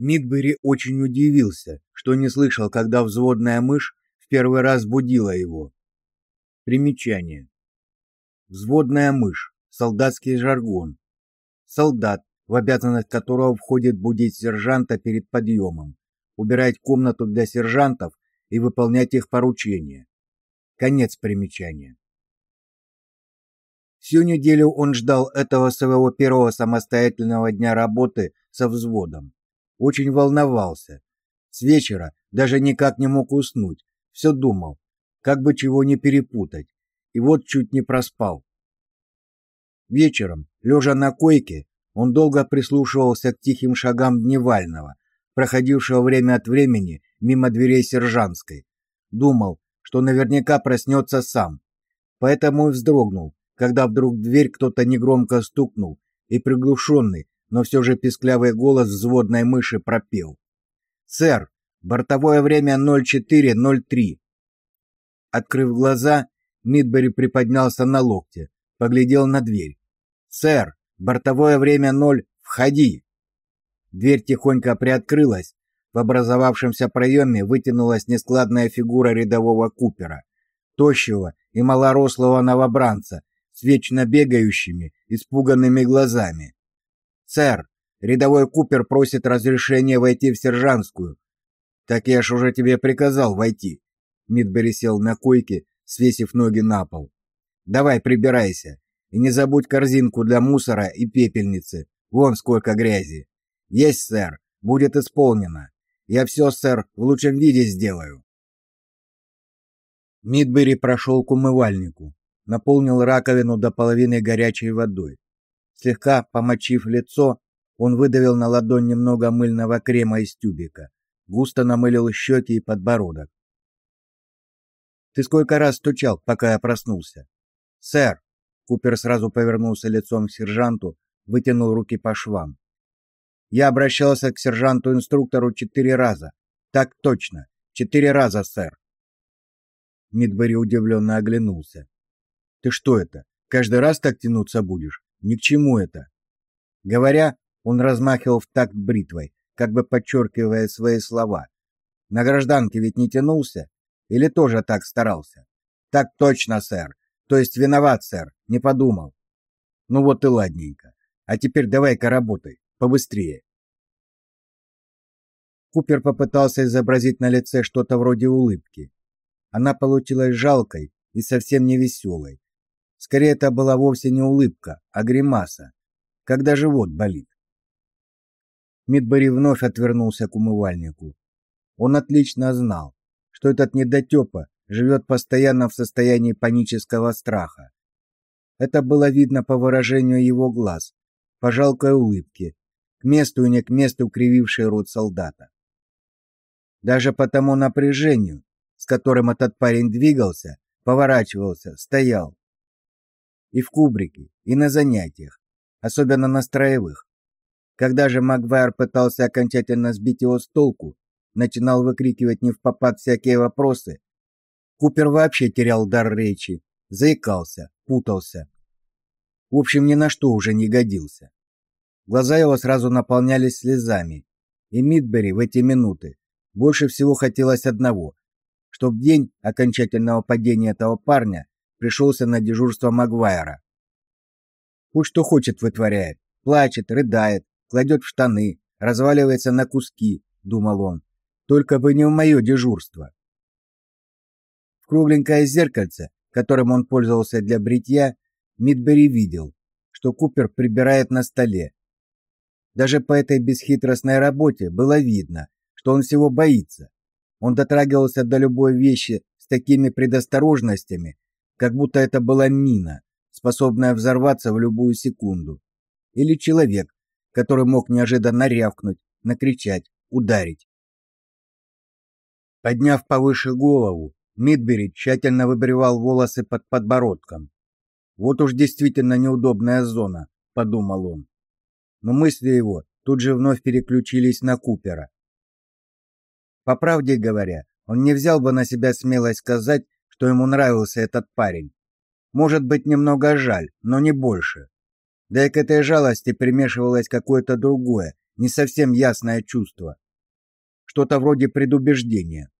Мидбери очень удивился, что не слышал, когда взводная мышь в первый раз будила его. Примечание. Взводная мышь солдатский жаргон. Солдат, в обязанность которого входит будить сержанта перед подъемом, убирать комнату для сержантов и выполнять их поручения. Конец примечания. Всю неделю он ждал этого своего первого самостоятельного дня работы со взводом. Очень волновался. С вечера даже никак не мог уснуть. Все думал, как бы чего не перепутать. И вот чуть не проспал. Вечером, лежа на койке, он долго прислушивался к тихим шагам Дневального, проходившего время от времени мимо дверей сержантской. Думал, что наверняка проснется сам. Поэтому и вздрогнул, когда вдруг дверь кто-то негромко стукнул, и приглушенный, но все же писклявый голос взводной мыши пропел. «Сэр, бортовое время 04.03». Открыв глаза, Мидбери приподнялся на локте, поглядел на дверь. «Сэр, бортовое время 0, входи!» Дверь тихонько приоткрылась. В образовавшемся проеме вытянулась нескладная фигура рядового Купера, тощего и малорослого новобранца с вечно бегающими, испуганными глазами. «Сэр, рядовой Купер просит разрешения войти в сержантскую». «Так я ж уже тебе приказал войти». Мидбери сел на койке, свесив ноги на пол. «Давай, прибирайся. И не забудь корзинку для мусора и пепельницы. Вон сколько грязи». «Есть, сэр. Будет исполнено. Я все, сэр, в лучшем виде сделаю». Мидбери прошел к умывальнику наполнил раковину до половины горячей водой. Слегка помочив лицо, он выдавил на ладонь немного мыльного крема из тюбика, густо намылил щеки и подбородок. Ты сколько раз стучал, пока я проснулся? Сэр, Купер сразу повернулся лицом к сержанту, вытянул руки по швам. Я обращался к сержанту-инструктору четыре раза. Так точно, четыре раза, сэр. Мидбери удивленно оглянулся. Ты что это? Каждый раз так тянуться будешь? Ни к чему это. Говоря, он размахивал в такт бритвой, как бы подчеркивая свои слова. На гражданке ведь не тянулся или тоже так старался? Так точно, сэр. То есть виноват, сэр, не подумал. Ну вот и ладненько. А теперь давай-ка работай, побыстрее. Купер попытался изобразить на лице что-то вроде улыбки. Она получилась жалкой и совсем не веселой. Скорее, это была вовсе не улыбка, а гримаса, когда живот болит. Мидбери вновь отвернулся к умывальнику. Он отлично знал, что этот недотепа живет постоянно в состоянии панического страха. Это было видно по выражению его глаз, по жалкой улыбке, к месту и не к месту кривившей рот солдата. Даже по тому напряжению, с которым этот парень двигался, поворачивался, стоял, и в кубрике, и на занятиях, особенно на строевых. Когда же Магвайр пытался окончательно сбить его с толку, начинал выкрикивать не в попад всякие вопросы, Купер вообще терял дар речи, заикался, путался. В общем, ни на что уже не годился. Глаза его сразу наполнялись слезами, и Мидбери в эти минуты больше всего хотелось одного, чтоб день окончательного падения этого парня пришелся на дежурство Магвайра. Пусть что хочет вытворяет, плачет, рыдает, кладет в штаны, разваливается на куски, думал он. Только бы не в мое дежурство. В кругленькое зеркальце, которым он пользовался для бритья, Мидбери видел, что Купер прибирает на столе. Даже по этой бесхитростной работе было видно, что он всего боится. Он дотрагивался до любой вещи с такими предосторожностями, как будто это была мина, способная взорваться в любую секунду, или человек, который мог неожиданно рявкнуть, накричать, ударить. Подняв повыше голову, Мидбери тщательно выбривал волосы под подбородком. Вот уж действительно неудобная зона, подумал он. Но мысли его тут же вновь переключились на Купера. По правде говоря, он не взял бы на себя смелость сказать, что ему нравился этот парень. Может быть, немного жаль, но не больше. Да и к этой жалости примешивалось какое-то другое, не совсем ясное чувство. Что-то вроде предубеждения.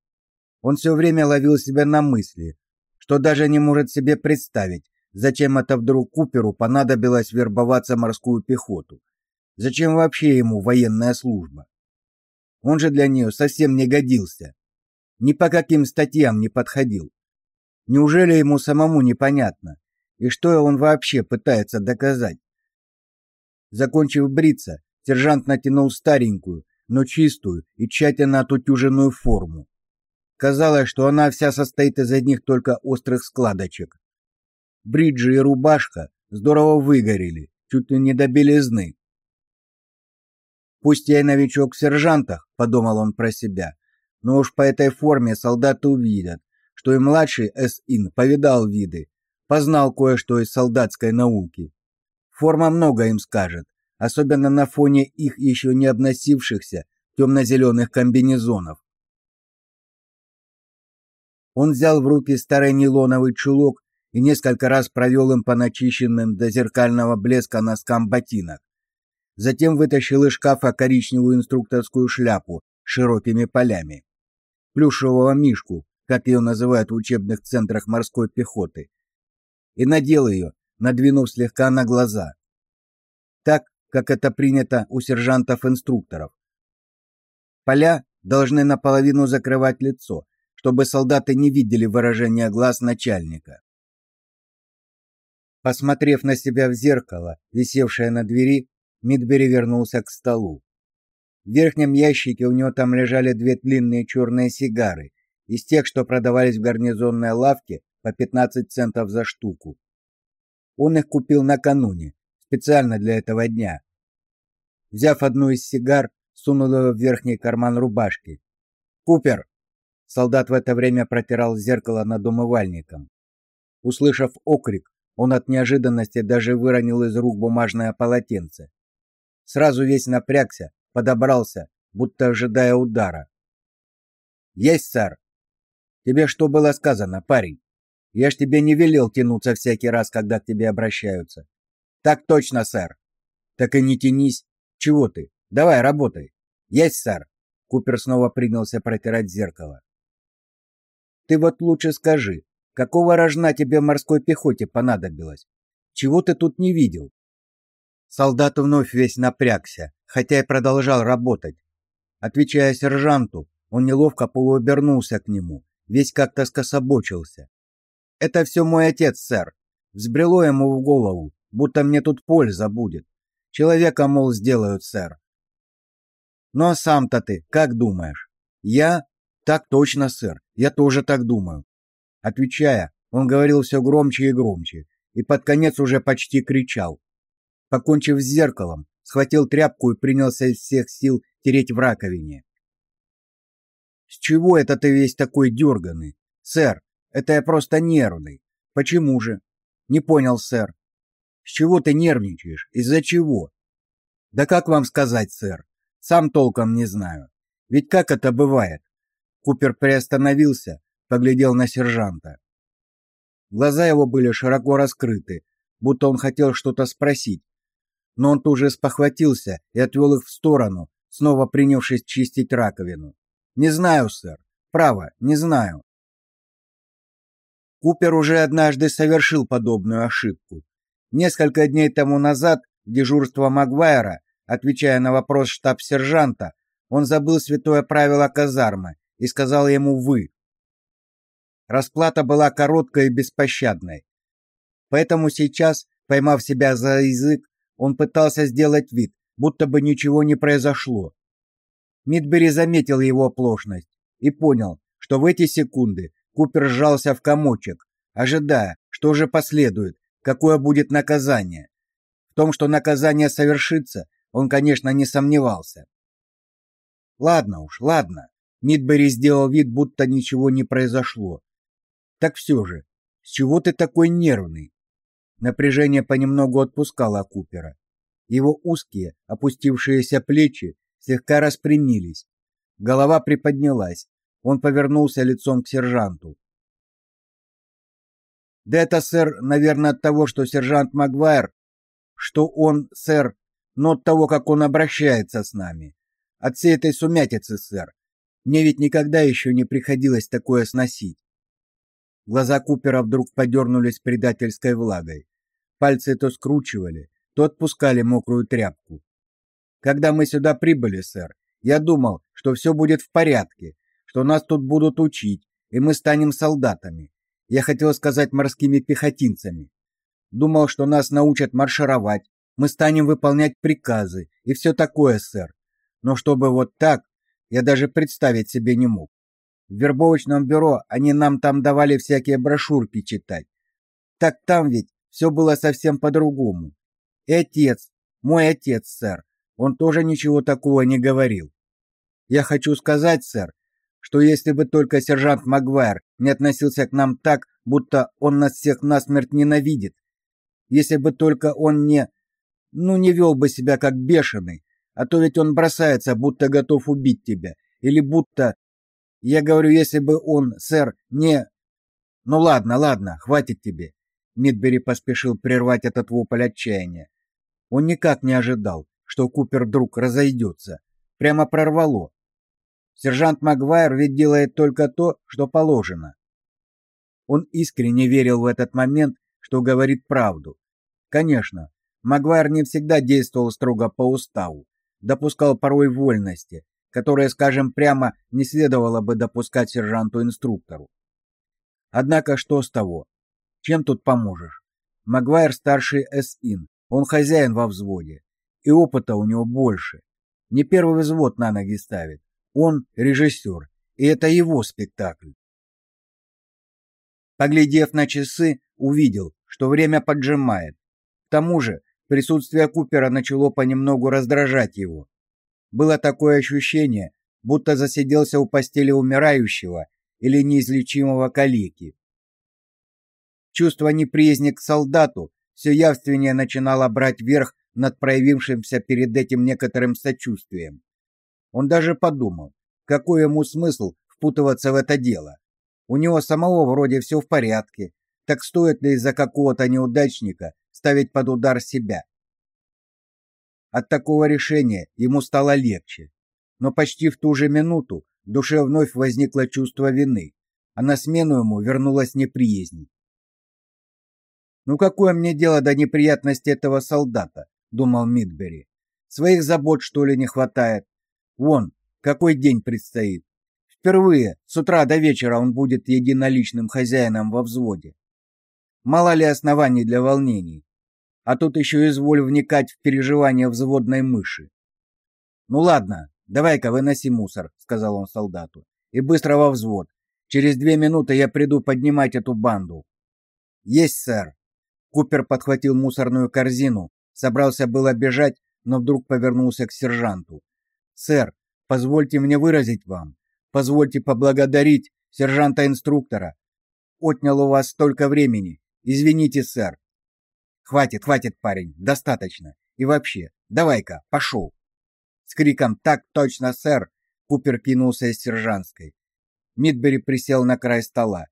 Он все время ловил себя на мысли, что даже не может себе представить, зачем это вдруг Куперу понадобилось вербоваться морскую пехоту. Зачем вообще ему военная служба? Он же для нее совсем не годился. Ни по каким статьям не подходил. Неужели ему самому непонятно? И что он вообще пытается доказать? Закончив бриться, сержант натянул старенькую, но чистую и тщательно отутюженную форму. Казалось, что она вся состоит из одних только острых складочек. Бриджи и рубашка здорово выгорели, чуть ли не до белизны. Пусть я и новичок в сержантах, подумал он про себя, но уж по этой форме солдаты увидят, что и младший СИН повидал виды, познал кое-что из солдатской науки. Форма много им скажет, особенно на фоне их еще не обносившихся темно-зеленых комбинезонов. Он взял в руки старый нейлоновый чулок и несколько раз провел им по начищенным до зеркального блеска носкам ботинок. Затем вытащил из шкафа коричневую инструкторскую шляпу с широкими полями. Плюшевого мишку, как ее называют в учебных центрах морской пехоты, и надел ее, надвинув слегка на глаза. Так, как это принято у сержантов-инструкторов. Поля должны наполовину закрывать лицо, чтобы солдаты не видели выражения глаз начальника. Посмотрев на себя в зеркало, висевшее на двери, Мидбери вернулся к столу. В верхнем ящике у него там лежали две длинные черные сигары, из тех, что продавались в гарнизонной лавке по 15 центов за штуку. Он их купил накануне, специально для этого дня. Взяв одну из сигар, сунул ее в верхний карман рубашки. "Купер!" Солдат в это время протирал зеркало над умывальником. Услышав окрик, он от неожиданности даже выронил из рук бумажное полотенце сразу весь напрягся, подобрался, будто ожидая удара. Есть, сэр. Тебе что было сказано, парень? Я ж тебе не велел тянуться всякий раз, когда к тебе обращаются. Так точно, сэр. Так и не тянись. Чего ты? Давай, работай. Есть, сэр. Купер снова принялся протирать зеркало. Ты вот лучше скажи, какого рожна тебе морской пехоте понадобилось? Чего ты тут не видел? Солдат вновь весь напрягся, хотя и продолжал работать. Отвечая сержанту, он неловко полуобернулся к нему, весь как-то скособочился. Это все мой отец, сэр. Взбрело ему в голову, будто мне тут польза будет. Человека, мол, сделают, сэр. Ну а сам-то ты как думаешь? Я? Так точно, сэр. Я тоже так думаю. Отвечая, он говорил все громче и громче, и под конец уже почти кричал. Покончив с зеркалом, схватил тряпку и принялся из всех сил тереть в раковине. С чего это ты весь такой дерганый? Сэр, это я просто нервный. Почему же? Не понял, сэр. С чего ты нервничаешь? Из-за чего? Да как вам сказать, сэр? Сам толком не знаю. Ведь как это бывает? Купер приостановился, поглядел на сержанта. Глаза его были широко раскрыты, будто он хотел что-то спросить, но он тут же спохватился и отвел их в сторону, снова принявшись чистить раковину. Не знаю, сэр. Право, не знаю. Купер уже однажды совершил подобную ошибку. Несколько дней тому назад в дежурство Магвайра, отвечая на вопрос штаб-сержанта, он забыл святое правило казармы и сказал ему вы. Расплата была короткой и беспощадной. Поэтому сейчас, поймав себя за язык, он пытался сделать вид, будто бы ничего не произошло. Мидбери заметил его оплошность и понял, что в эти секунды Купер сжался в комочек, ожидая, что же последует, какое будет наказание. В том, что наказание совершится, он, конечно, не сомневался. Ладно уж, ладно. Мидбери сделал вид, будто ничего не произошло. Так все же, с чего ты такой нервный? Напряжение понемногу отпускало Купера. Его узкие, опустившиеся плечи слегка распрямились. Голова приподнялась. Он повернулся лицом к сержанту. Да это, сэр, наверное, от того, что сержант Магуайр, что он, сэр, но от того, как он обращается с нами. От всей этой сумятицы, сэр. Мне ведь никогда еще не приходилось такое сносить. Глаза Купера вдруг подернулись предательской влагой. Пальцы то скручивали, то отпускали мокрую тряпку. Когда мы сюда прибыли, сэр, я думал, что все будет в порядке, что нас тут будут учить, и мы станем солдатами. Я хотел сказать морскими пехотинцами. Думал, что нас научат маршировать, мы станем выполнять приказы и все такое, сэр. Но чтобы вот так, я даже представить себе не мог. В вербовочном бюро они нам там давали всякие брошюрки читать. Так там ведь все было совсем по-другому. И отец, мой отец, сэр, он тоже ничего такого не говорил. Я хочу сказать, сэр, что если бы только сержант Магуайр не относился к нам так, будто он нас всех насмерть ненавидит, если бы только он не... ну, не вел бы себя как бешеный, а то ведь он бросается, будто готов убить тебя, или будто... Я говорю, если бы он, сэр, не... Ну ладно, ладно, хватит тебе. Мидбери поспешил прервать этот вопль отчаяния. Он никак не ожидал, что Купер вдруг разойдется. Прямо прорвало. Сержант Магуайр ведь делает только то, что положено. Он искренне верил в этот момент, что говорит правду. Конечно, Магуайр не всегда действовал строго по уставу, допускал порой вольности, которые, скажем прямо, не следовало бы допускать сержанту-инструктору. Однако что с того? Чем тут поможешь? Магуайр старший СИН, он хозяин во взводе и опыта у него больше. Не первый взвод на ноги ставит. Он режиссер, и это его спектакль. Поглядев на часы, увидел, что время поджимает. К тому же, присутствие Купера начало понемногу раздражать его. Было такое ощущение, будто засиделся у постели умирающего или неизлечимого калеки. Чувство неприязни к солдату все явственнее начинало брать верх над проявившимся перед этим некоторым сочувствием. Он даже подумал, какой ему смысл впутываться в это дело. У него самого вроде все в порядке, так стоит ли из-за какого-то неудачника ставить под удар себя? От такого решения ему стало легче, но почти в ту же минуту в душе вновь возникло чувство вины, а на смену ему вернулась неприязнь. Ну какое мне дело до неприятности этого солдата, думал Мидбери. Своих забот что ли не хватает? Вон, какой день предстоит. Впервые с утра до вечера он будет единоличным хозяином во взводе. Мало ли оснований для волнений. А тут еще изволь вникать в переживания взводной мыши. Ну ладно, давай-ка выноси мусор, сказал он солдату. И быстро во взвод. Через две минуты я приду поднимать эту банду. Есть, сэр. Купер подхватил мусорную корзину, собрался было бежать, но вдруг повернулся к сержанту. Сэр, позвольте мне выразить вам, позвольте поблагодарить сержанта-инструктора. Отнял у вас столько времени. Извините, сэр. Хватит, хватит, парень, достаточно. И вообще, давай-ка, пошел. С криком «Так точно, сэр!» Купер кинулся из сержантской. Мидбери присел на край стола,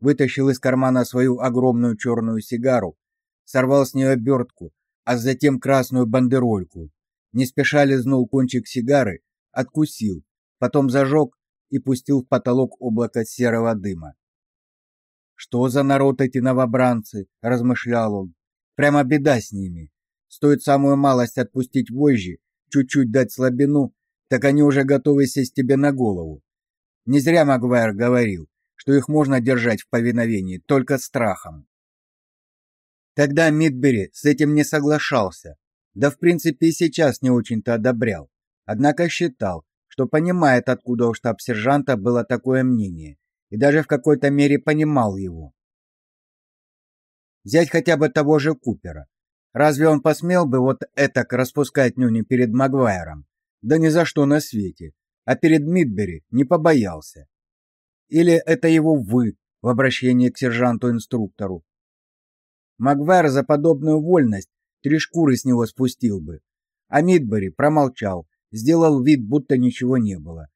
вытащил из кармана свою огромную черную сигару, сорвал с нее обертку, а затем красную бандерольку. Не спеша лизнул кончик сигары, откусил, потом зажег и пустил в потолок облако серого дыма. Что за народ эти новобранцы, размышлял он. Прямо беда с ними. Стоит самую малость отпустить вожжи, чуть-чуть дать слабину, так они уже готовы сесть тебе на голову. Не зря Магуайр говорил, что их можно держать в повиновении только страхом. Тогда Мидбери с этим не соглашался, да в принципе и сейчас не очень-то одобрял. Однако считал, что понимает, откуда у штаб-сержанта было такое мнение, и даже в какой-то мере понимал его. Взять хотя бы того же Купера. Разве он посмел бы вот этак распускать нюни перед Магуайром? Да ни за что на свете. А перед Мидбери не побоялся. Или это его «вы» в обращении к сержанту-инструктору. Магуайр за подобную вольность три шкуры с него спустил бы. А Мидбери промолчал, сделал вид, будто ничего не было.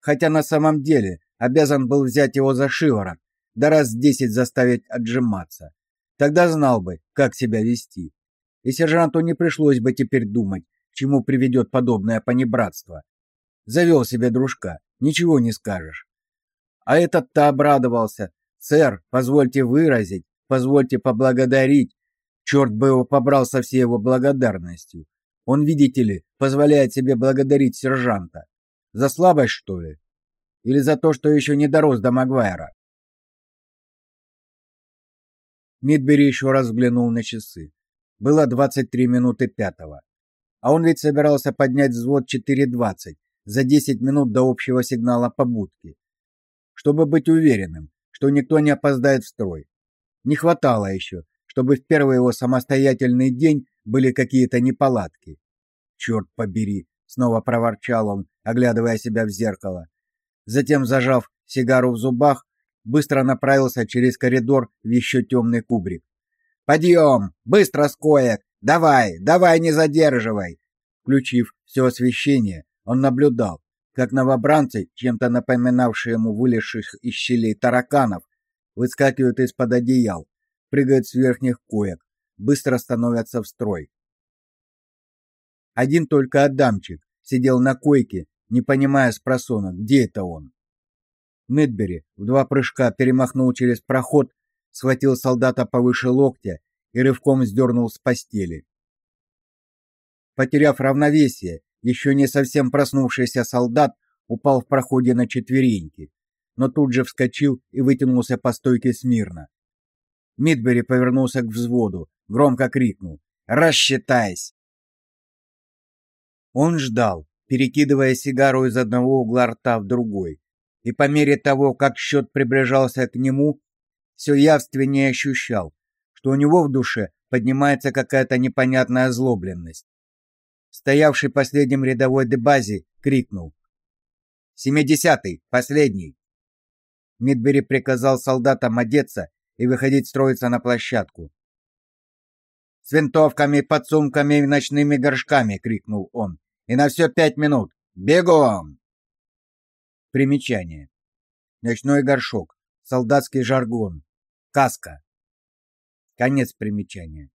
Хотя на самом деле обязан был взять его за шиворот, да раз десять заставить отжиматься. Тогда знал бы, как себя вести. и сержанту не пришлось бы теперь думать, к чему приведет подобное понебратство. Завел себе дружка, ничего не скажешь. А этот-то обрадовался. «Сэр, позвольте выразить, позвольте поблагодарить». Черт бы его побрал со всей его благодарностью. Он, видите ли, позволяет себе благодарить сержанта. За слабость, что ли? Или за то, что еще не дорос до Магуайра? Мидбери еще раз взглянул на часы. Было 23 минуты пятого. А он ведь собирался поднять взвод 4.20 за 10 минут до общего сигнала побудки, чтобы быть уверенным, что никто не опоздает в строй. Не хватало еще, чтобы в первый его самостоятельный день были какие-то неполадки. «Черт побери, снова проворчал он, оглядывая себя в зеркало. Затем, зажав сигару в зубах, быстро направился через коридор в еще темный кубрик. Подъем! Быстро с коек! Давай, давай, не задерживай!» Включив все освещение, он наблюдал, как новобранцы, чем-то напоминавшие ему вылезших из щелей тараканов, выскакивают из-под одеял, прыгают с верхних коек, быстро становятся в строй. Один только Адамчик сидел на койке, не понимая спросонок, где это он. Мэдбери в два прыжка перемахнул через проход, схватил солдата повыше локтя и рывком сдернул с постели. Потеряв равновесие, еще не совсем проснувшийся солдат упал в проходе на четвереньки, но тут же вскочил и вытянулся по стойке смирно. Мидбери повернулся к взводу, громко крикнул: "Рассчитайся!" Он ждал, перекидывая сигару из одного угла рта в другой, и по мере того, как счет приближался к нему, все явственнее ощущал, что у него в душе поднимается какая-то непонятная озлобленность. Стоявший последним рядовой Дебази крикнул: «Семидесятый, последний!» Мидбери приказал солдатам одеться и выходить строиться на площадку. «С винтовками, подсумками и ночными горшками!» — крикнул он. И на все пять минут. Бегом! Примечание. Ночной горшок. Солдатский жаргон. Каска. Конец примечания.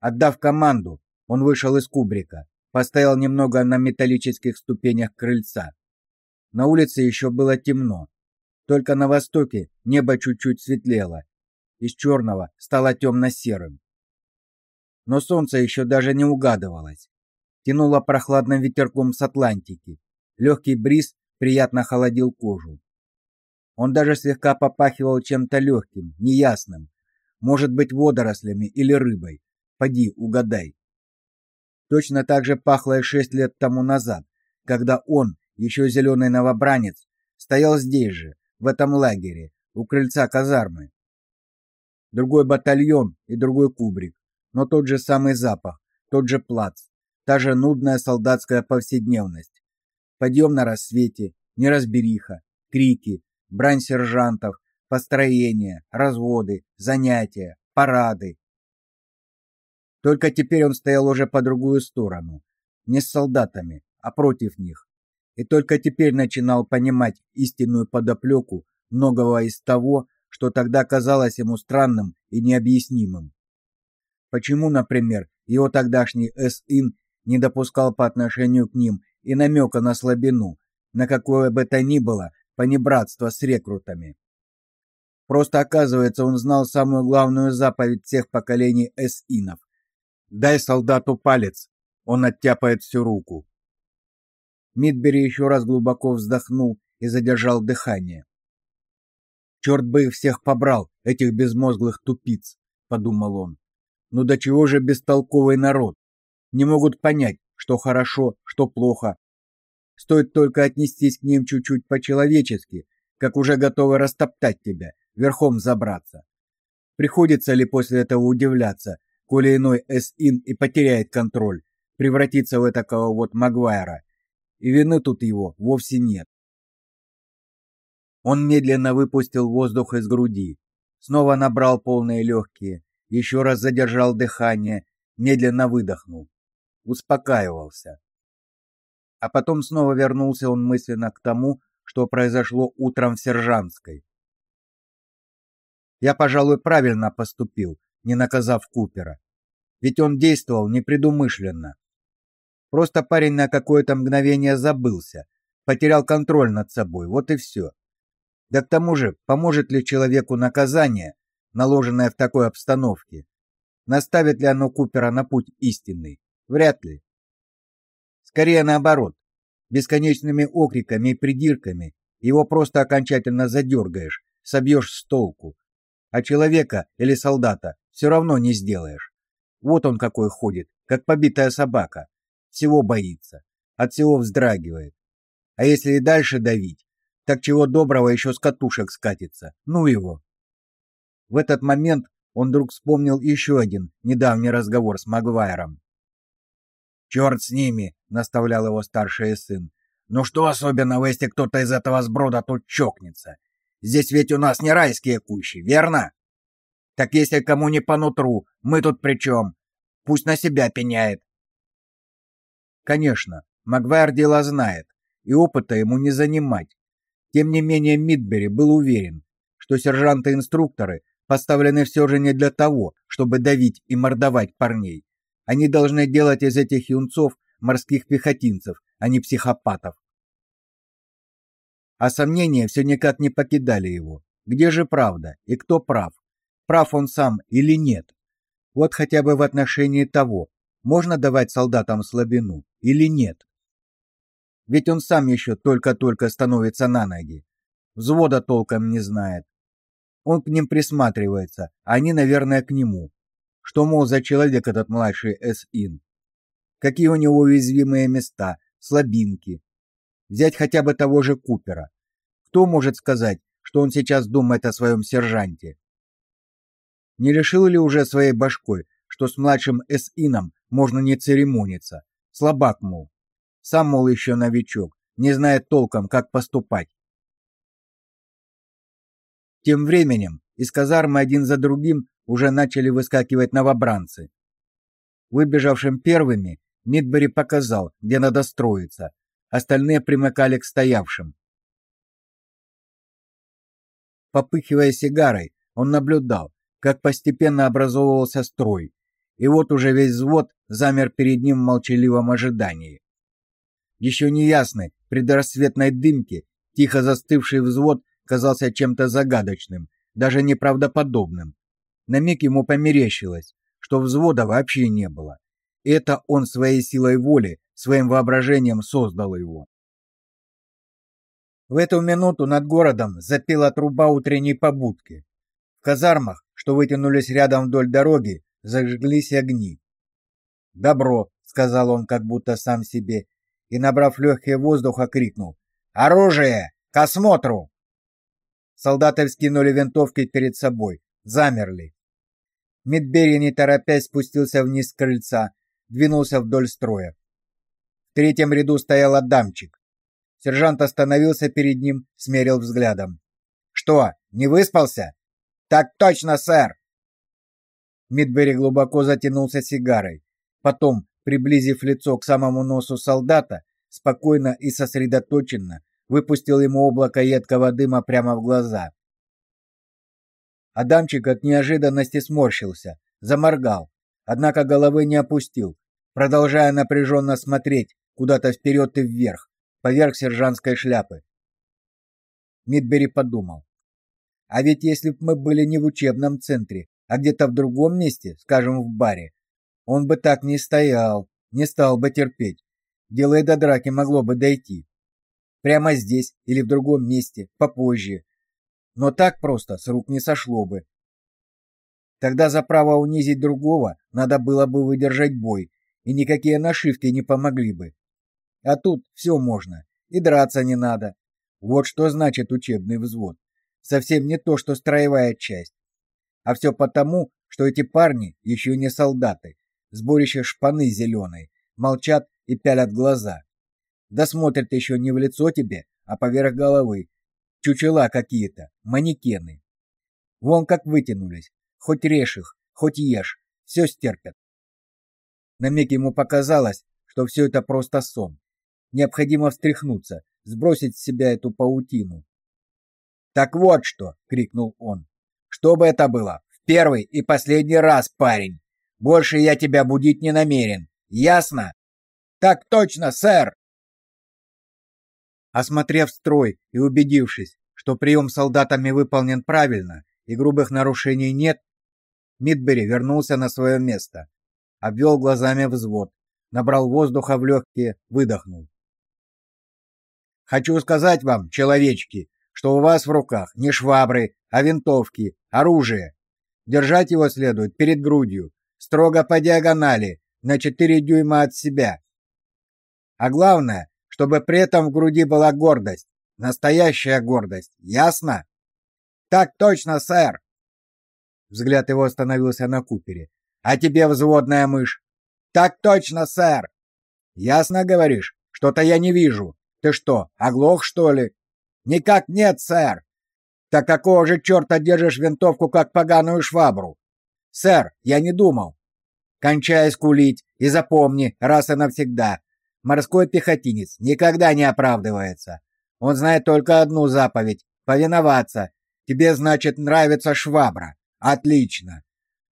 Отдав команду, он вышел из кубрика, постоял немного на металлических ступенях крыльца. На улице еще было темно. Только на востоке небо чуть-чуть светлело. Из черного стало темно-серым. Но солнце еще даже не угадывалось тянуло прохладным ветерком с Атлантики. Легкий бриз приятно холодил кожу. Он даже слегка попахивал чем-то легким, неясным, может быть, водорослями или рыбой. Поди, угадай. Точно так же пахло и шесть лет тому назад, когда он, еще зеленый новобранец, стоял здесь же, в этом лагере, у крыльца казармы. Другой батальон и другой кубрик, но тот же самый запах, тот же плац, та же нудная солдатская повседневность. Подъем на рассвете, неразбериха, крики, брань сержантов, построения, разводы, занятия, парады. Только теперь он стоял уже по другую сторону, не с солдатами, а против них. И только теперь начинал понимать истинную подоплеку многого из того, что тогда казалось ему странным и необъяснимым. Почему, например, его тогдашний СИН не допускал по отношению к ним и намека на слабину, на какое бы то ни было понебратство с рекрутами. Просто оказывается, он знал самую главную заповедь всех поколений эсинов. Дай солдату палец, он оттяпает всю руку. Мидбери еще раз глубоко вздохнул и задержал дыхание. Черт бы их всех побрал, этих безмозглых тупиц, подумал он. Ну до чего же бестолковый народ? не могут понять, что хорошо, что плохо. Стоит только отнестись к ним чуть-чуть по-человечески, как уже готовы растоптать тебя, верхом забраться. Приходится ли после этого удивляться, коли иной С-ин и потеряет контроль, превратится в такого вот Магуайра, и вины тут его вовсе нет. Он медленно выпустил воздух из груди, снова набрал полные легкие, еще раз задержал дыхание, медленно выдохнул успокаивался. А потом снова вернулся он мысленно к тому, что произошло утром в Сержанской. Я, пожалуй, правильно поступил, не наказав Купера. ведь он действовал непредумышленно. Просто парень на какое-то мгновение забылся, потерял контроль над собой, вот и все. Да к тому же, поможет ли человеку наказание, наложенное в такой обстановке? Наставит ли оно Купера на путь истинный? Вряд ли. Скорее наоборот. Бесконечными окриками и придирками его просто окончательно задергаешь, собьешь с толку. А человека или солдата все равно не сделаешь. Вот он какой ходит, как побитая собака. Всего боится, от всего вздрагивает. А если и дальше давить, так чего доброго еще с катушек скатится. Ну его. В этот момент он вдруг вспомнил еще один недавний разговор с Магвайром. «Черт с ними!» — наставлял его старший сын. «Ну что особенного, если кто-то из этого сброда тут чокнется? Здесь ведь у нас не райские кущи, верно? Так если кому не по нутру, мы тут при чем? Пусть на себя пеняет». Конечно, Магвайр дело знает, и опыта ему не занимать. Тем не менее Мидбери был уверен, что сержанты-инструкторы поставлены все же не для того, чтобы давить и мордовать парней. Они должны делать из этих юнцов морских пехотинцев, а не психопатов. А сомнения все никак не покидали его. Где же правда и кто прав? Прав он сам или нет? Вот хотя бы в отношении того, можно давать солдатам слабину или нет. Ведь он сам еще только-только становится на ноги. Взвода толком не знает. Он к ним присматривается, а они, наверное, к нему. Что, мол, за человек этот младший С.Ин? Какие у него уязвимые места, слабинки? Взять хотя бы того же Купера. Кто может сказать, что он сейчас думает о своем сержанте? Не решил ли уже своей башкой, что с младшим С.Ином можно не церемониться? Слабак, мол. Сам, мол, еще новичок, не знает толком, как поступать. Тем временем из казармы один за другим уже начали выскакивать новобранцы. Выбежавшим первыми Мидбери показал, где надо строиться. Остальные примыкали к стоявшим. Попыхивая сигарой, он наблюдал, как постепенно образовывался строй, и вот уже весь взвод замер перед ним в молчаливом ожидании. Еще неясный, предрассветной дымке, тихо застывший взвод казался чем-то загадочным, даже неправдоподобным. На миг ему померещилось, что взвода вообще не было. Это он своей силой воли, своим воображением создал его. В эту минуту над городом запела труба утренней побудки. В казармах, что вытянулись рядом вдоль дороги, зажглись огни. "Добро", сказал он, как будто сам себе, и набрав легкие воздуха, крикнул: "Оружие! К осмотру!" Солдаты вскинули винтовки перед собой, замерли. Медбери, не торопясь, спустился вниз с крыльца, двинулся вдоль строя. В третьем ряду стоял Адамчик. Сержант остановился перед ним, смерил взглядом. «Что, не выспался?» «Так точно, сэр!» Мидбери глубоко затянулся сигарой. Потом, приблизив лицо к самому носу солдата, спокойно и сосредоточенно выпустил ему облако едкого дыма прямо в глаза. Адамчик от неожиданности сморщился, заморгал, однако головы не опустил, продолжая напряженно смотреть куда-то вперед и вверх, поверх сержантской шляпы. Мидбери подумал: а ведь если б мы были не в учебном центре, а где-то в другом месте, скажем, в баре, он бы так не стоял, не стал бы терпеть. Дело и до драки могло бы дойти. Прямо здесь или в другом месте, попозже, но так просто с рук не сошло бы. Тогда за право унизить другого надо было бы выдержать бой, и никакие нашивки не помогли бы. А тут все можно, и драться не надо. Вот что значит учебный взвод. Совсем не то, что строевая часть. А все потому, что эти парни еще не солдаты, сборище шпаны зеленой, молчат и пялят глаза. Да смотрят еще не в лицо тебе, а поверх головы, Чучела какие-то, манекены. Вон как вытянулись. Хоть режь их, хоть ешь, все стерпят. На миг ему показалось, что все это просто сон. Необходимо встряхнуться, сбросить с себя эту паутину. Так вот что, крикнул он. Что бы это было? В первый и последний раз, парень. Больше я тебя будить не намерен. Ясно? Так точно, сэр. Осмотрев строй и убедившись, что прием солдатами выполнен правильно и грубых нарушений нет, Мидбери вернулся на свое место, обвел глазами взвод, набрал воздуха в легкие, выдохнул. Хочу сказать вам, человечки, что у вас в руках не швабры, а винтовки, оружие. Держать его следует перед грудью, строго по диагонали, на 4 дюйма от себя. А главное, чтобы при этом в груди была гордость, настоящая гордость. Ясно? Так точно, сэр. Взгляд его остановился на Купере. А тебе взводная мышь? Так точно, сэр. Ясно говоришь? Что-то я не вижу. Ты что, оглох, что ли? Никак нет, сэр. Так какого же черта держишь винтовку как поганую швабру? Сэр, я не думал. Кончай скулить и запомни раз и навсегда. Морской пехотинец никогда не оправдывается. Он знает только одну заповедь повиноваться. Тебе, значит, нравится швабра. Отлично.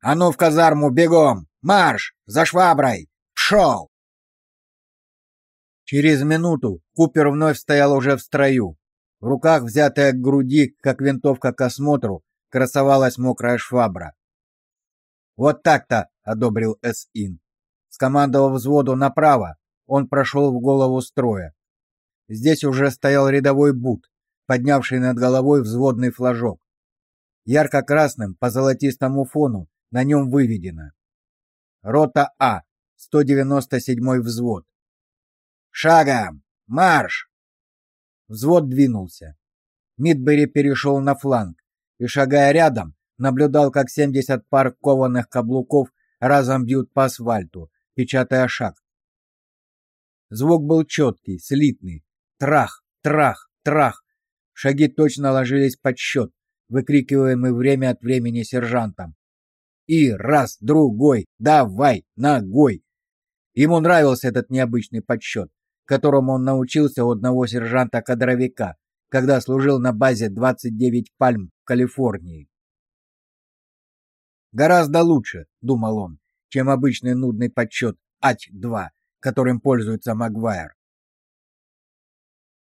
А ну в казарму бегом. Марш за шваброй. Пшел. Через минуту Купер вновь стоял уже в строю. В руках, взятая к груди, как винтовка к осмотру, красовалась мокрая швабра. Вот так-то, одобрил С.Ин. Скомандовав взводу направо, он прошел в голову строя. Здесь уже стоял рядовой бут, поднявший над головой взводный флажок. Ярко-красным по золотистому фону на нем выведено: Рота А, 197-й взвод. Шагом! Марш! Взвод двинулся. Мидбери перешел на фланг и, шагая рядом, наблюдал, как 70 пар кованых каблуков разом бьют по асфальту, печатая шаг. Звук был четкий, слитный. Трах, трах, трах. Шаги точно ложились под счет, выкрикиваемый время от времени сержантом. И раз, другой, давай, ногой. Ему нравился этот необычный подсчет, которому он научился у одного сержанта-кадровика, когда служил на базе 29 Пальм в Калифорнии. Гораздо лучше, думал он, чем обычный нудный подсчет АТ-2, которым пользуется Магуайр.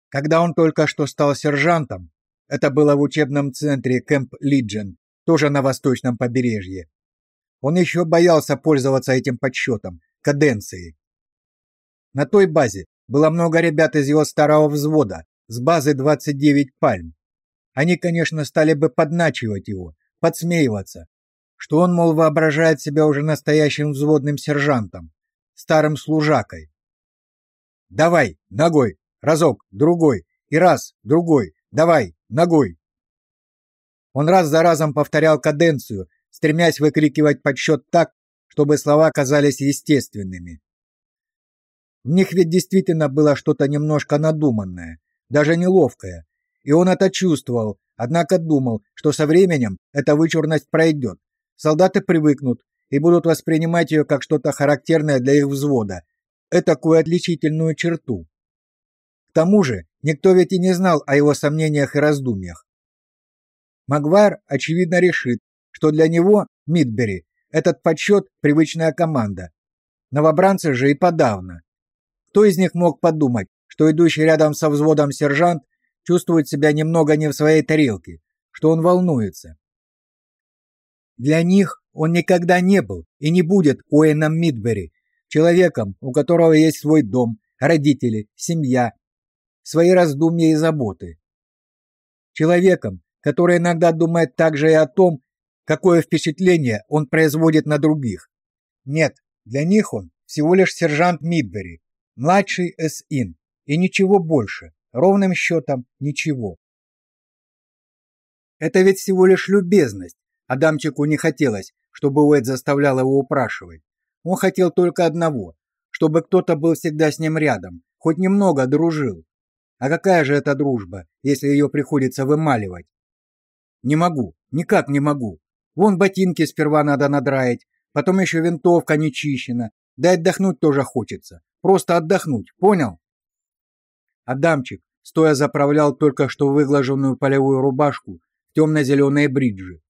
Когда он только что стал сержантом, это было в учебном центре Кэмп Лиджен, тоже на восточном побережье. Он еще боялся пользоваться этим подсчетом, каденцией. На той базе было много ребят из его старого взвода, с базы 29 Пальм. Они, конечно, стали бы подначивать его, подсмеиваться, что он, мол, воображает себя уже настоящим взводным сержантом, старым служакой. Давай, ногой, разок, другой, и раз, другой, давай, ногой. Он раз за разом повторял каденцию, стремясь выкрикивать подсчет так, чтобы слова казались естественными. В них ведь действительно было что-то немножко надуманное, даже неловкое, и он это чувствовал, однако думал, что со временем эта вычурность пройдет. Солдаты привыкнут и будут воспринимать ее как что-то характерное для их взвода, этакую отличительную черту. К тому же, никто ведь и не знал о его сомнениях и раздумьях. Магвайр очевидно решит, что для него, Мидбери, этот подсчет – привычная команда. Новобранцы же и подавно. Кто из них мог подумать, что идущий рядом со взводом сержант чувствует себя немного не в своей тарелке, что он волнуется? Для них он никогда не был и не будет Уэйном Мидбери, человеком, у которого есть свой дом, родители, семья, свои раздумья и заботы. Человеком, который иногда думает также и о том, какое впечатление он производит на других. Нет, для них он всего лишь сержант Мидбери, младший СИН, и ничего больше, ровным счетом ничего. Это ведь всего лишь любезность. Адамчику не хотелось, чтобы Уэд заставлял его упрашивать. Он хотел только одного, чтобы кто-то был всегда с ним рядом, хоть немного дружил. А какая же это дружба, если ее приходится вымаливать? Не могу, никак не могу. Вон ботинки сперва надо надраить, потом еще винтовка не чищена, да отдохнуть тоже хочется. Просто отдохнуть, понял? Адамчик, стоя заправлял только что выглаженную полевую рубашку в темно-зеленые бриджи.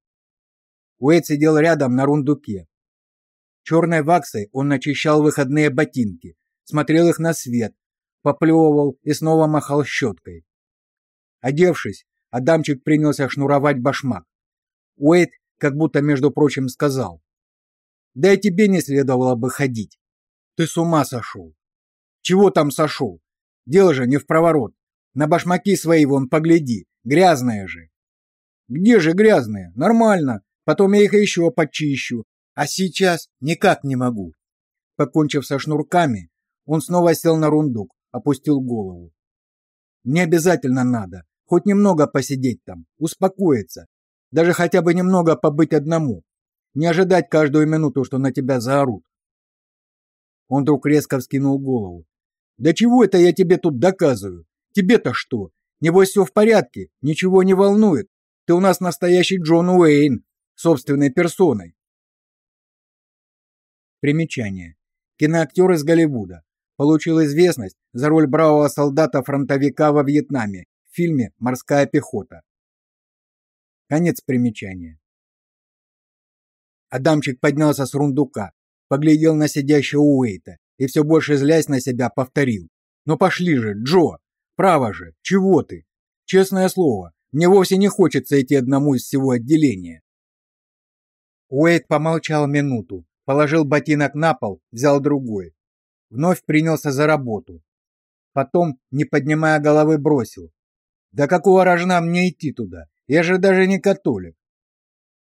Уэйд сидел рядом на рундуке. Черной ваксой он начищал выходные ботинки, смотрел их на свет, поплевывал и снова махал щеткой. Одевшись, Адамчик принялся шнуровать башмак. Уэйт как будто, между прочим, сказал. «Да и тебе не следовало бы ходить. Ты с ума сошел. Чего там сошел? Дело же не в проворот. На башмаки свои вон погляди, грязные же. Где же грязные? Нормально. Потом я их еще почищу. А сейчас никак не могу. Покончив со шнурками, он снова сел на рундук, опустил голову. Не обязательно надо. Хоть немного посидеть там, успокоиться. Даже хотя бы немного побыть одному. Не ожидать каждую минуту, что на тебя заорут. Он вдруг резко вскинул голову. «Да чего это я тебе тут доказываю? Тебе-то что? Небось все в порядке, ничего не волнует. Ты у нас настоящий Джон Уэйн, собственной персоной. Примечание. Киноактер из Голливуда. Получил известность за роль бравого солдата-фронтовика во Вьетнаме в фильме «Морская пехота». Конец примечания. Адамчик поднялся с рундука, поглядел на сидящего Уэйта и все больше злясь на себя повторил. «Ну пошли же, Джо! Право же! Чего ты? Честное слово, мне вовсе не хочется идти одному из всего отделения. Уэйд помолчал минуту, положил ботинок на пол, взял другой. Вновь принялся за работу. Потом, не поднимая головы, бросил. «Да какого рожна мне идти туда? Я же даже не католик».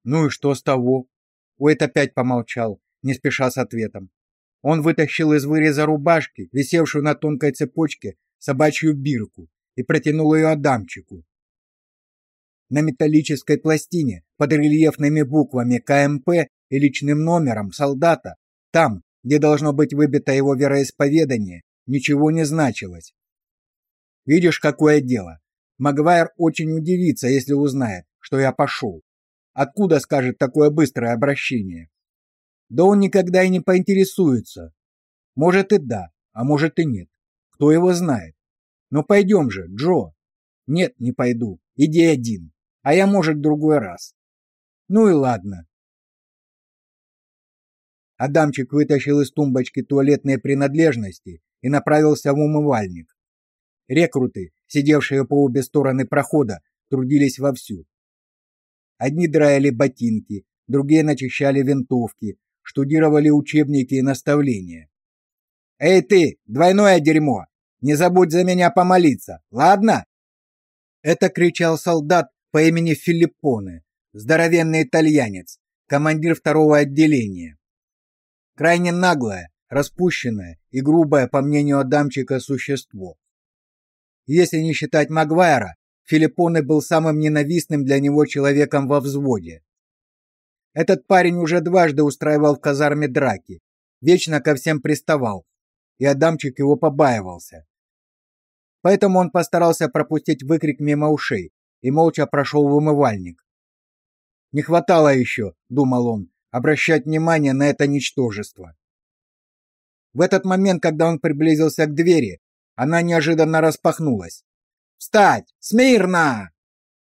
«Ну и что с того?» Уэйд опять помолчал, не спеша с ответом. Он вытащил из выреза рубашки, висевшую на тонкой цепочке, собачью бирку и протянул ее Адамчику. На металлической пластине под рельефными буквами КМП и личным номером солдата, там, где должно быть выбито его вероисповедание, ничего не значилось. Видишь, какое дело? Магуайр очень удивится, если узнает, что я пошел. Откуда скажет такое быстрое обращение? Да он никогда и не поинтересуется. Может и да, а может и нет. Кто его знает? Ну пойдем же, Джо. Нет, не пойду. Иди один а я, может, другой раз. Ну и ладно. Адамчик вытащил из тумбочки туалетные принадлежности и направился в умывальник. Рекруты, сидевшие по обе стороны прохода, трудились вовсю. Одни драили ботинки, другие начищали винтовки, штудировали учебники и наставления. «Эй ты, двойное дерьмо! Не забудь за меня помолиться, ладно?» Это кричал солдат, по имени Филиппоне, здоровенный итальянец, командир второго отделения. Крайне наглое, распущенное и грубое, по мнению Адамчика, существо. Если не считать Магуайра, Филиппоне был самым ненавистным для него человеком во взводе. Этот парень уже дважды устраивал в казарме драки, вечно ко всем приставал, и Адамчик его побаивался. Поэтому он постарался пропустить выкрик мимо ушей, и молча прошел в умывальник. Не хватало еще, думал он, обращать внимание на это ничтожество. В этот момент, когда он приблизился к двери, она неожиданно распахнулась. «Встать! Смирно!»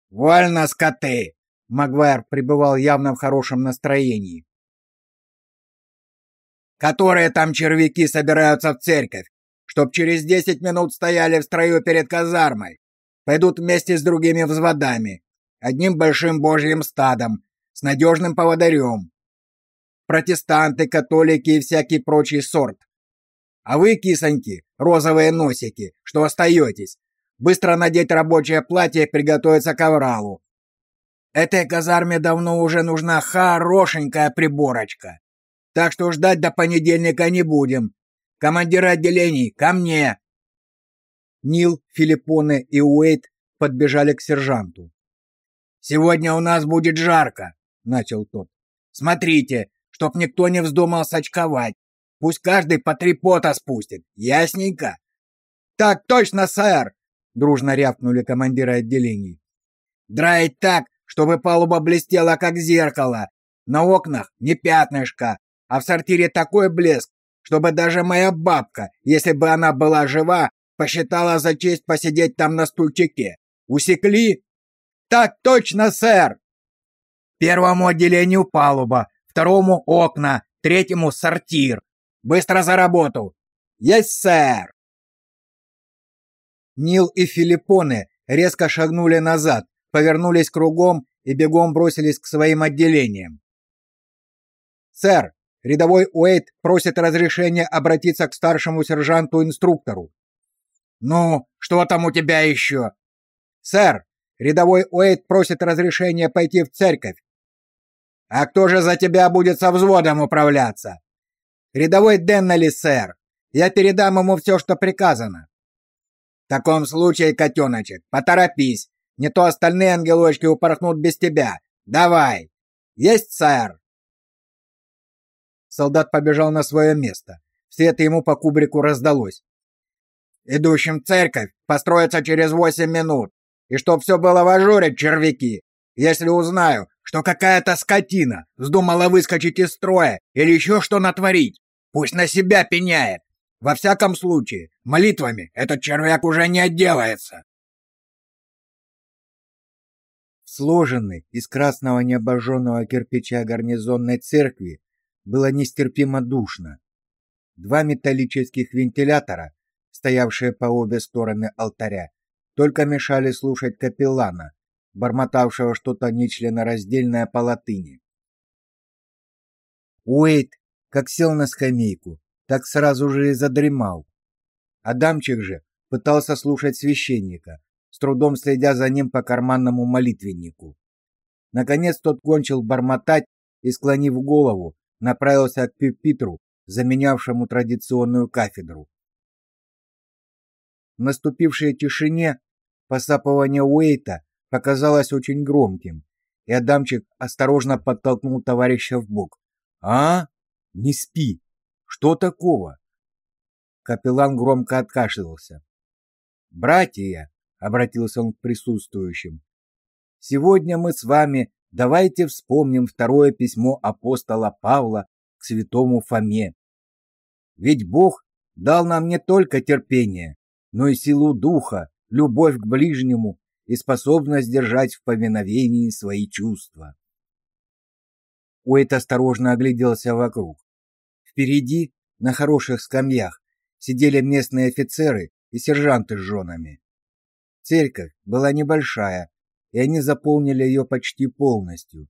«Вольно, скоты!» Магуайр пребывал явно в хорошем настроении. «Которые там червяки собираются в церковь, чтоб через десять минут стояли в строю перед казармой? пойдут вместе с другими взводами, одним большим божьим стадом, с надежным поводырем. Протестанты, католики и всякий прочий сорт. А вы, кисоньки, розовые носики, что остаетесь, быстро надеть рабочее платье и приготовиться к авралу. Этой казарме давно уже нужна хорошенькая приборочка. Так что ждать до понедельника не будем. Командиры отделений, ко мне!» Нил, Филиппоне и Уэйт подбежали к сержанту. «Сегодня у нас будет жарко», — начал тот. «Смотрите, чтоб никто не вздумал сочковать. Пусть каждый по три пота спустит. Ясненько?» «Так точно, сэр!» — дружно рявкнули командиры отделений. «Драить так, чтобы палуба блестела, как зеркало. На окнах не пятнышко, а в сортире такой блеск, чтобы даже моя бабка, если бы она была жива, посчитала за честь посидеть там на стульчике. Усекли? Так точно, сэр. Первому отделению палуба, второму окна, третьему сортир. Быстро за работу. Есть, сэр. Нил и Филиппоне резко шагнули назад, повернулись кругом и бегом бросились к своим отделениям. «Сэр, рядовой Уэйт просит разрешения обратиться к старшему сержанту-инструктору». «Ну, что там у тебя еще?» «Сэр, рядовой Уэйт просит разрешения пойти в церковь». «А кто же за тебя будет со взводом управляться?» «Рядовой Деннели, сэр. Я передам ему все, что приказано». «В таком случае, котеночек, поторопись. Не то остальные ангелочки упорхнут без тебя. Давай!» «Есть, сэр!» Солдат побежал на свое место. Вслед ему по кубрику раздалось. «Идущим церковь построиться через восемь минут. И чтоб все было в ажуре, червяки. Если узнаю, что какая-то скотина вздумала выскочить из строя или еще что натворить, пусть на себя пеняет. Во всяком случае, молитвами этот червяк уже не отделается. В сложенной из красного необожженного кирпича гарнизонной церкви было нестерпимо душно. Два металлических вентилятора, стоявшие по обе стороны алтаря, только мешали слушать капеллана, бормотавшего что-то нечленораздельное по латыни. Уэйт, как сел на скамейку, так сразу же и задремал. Адамчик же пытался слушать священника, трудом следя за ним по карманному молитвеннику. Наконец тот кончил бормотать и, склонив голову, направился к пюпитру, заменявшему традиционную кафедру. В наступившей тишине посапывание Уэйта показалось очень громким, и Адамчик осторожно подтолкнул товарища в бок. «А? Не спи! Что такого? Капеллан громко откашлялся. Братья, обратился он к присутствующим. Сегодня мы с вами давайте вспомним второе письмо апостола Павла к святому Фоме. Ведь Бог дал нам не только терпение, но и силу духа, любовь к ближнему и способность держать в повиновении свои чувства. Уэйт осторожно огляделся вокруг. Впереди, на хороших скамьях, сидели местные офицеры и сержанты с женами. Церковь была небольшая, и они заполнили ее почти полностью.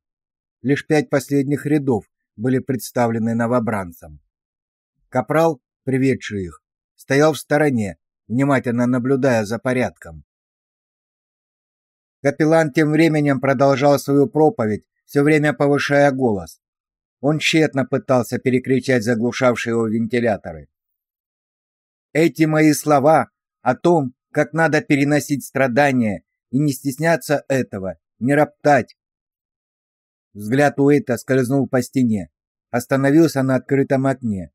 Лишь пять последних рядов были представлены новобранцам. Капрал, приведший их, стоял в стороне, внимательно наблюдая за порядком. Капеллан тем временем продолжал свою проповедь, все время повышая голос. Он тщетно пытался перекричать заглушавшие его вентиляторы. Эти мои слова о том, как надо переносить страдания и не стесняться этого, не роптать. Взгляд Уэйта скользнул по стене, остановился на открытом окне.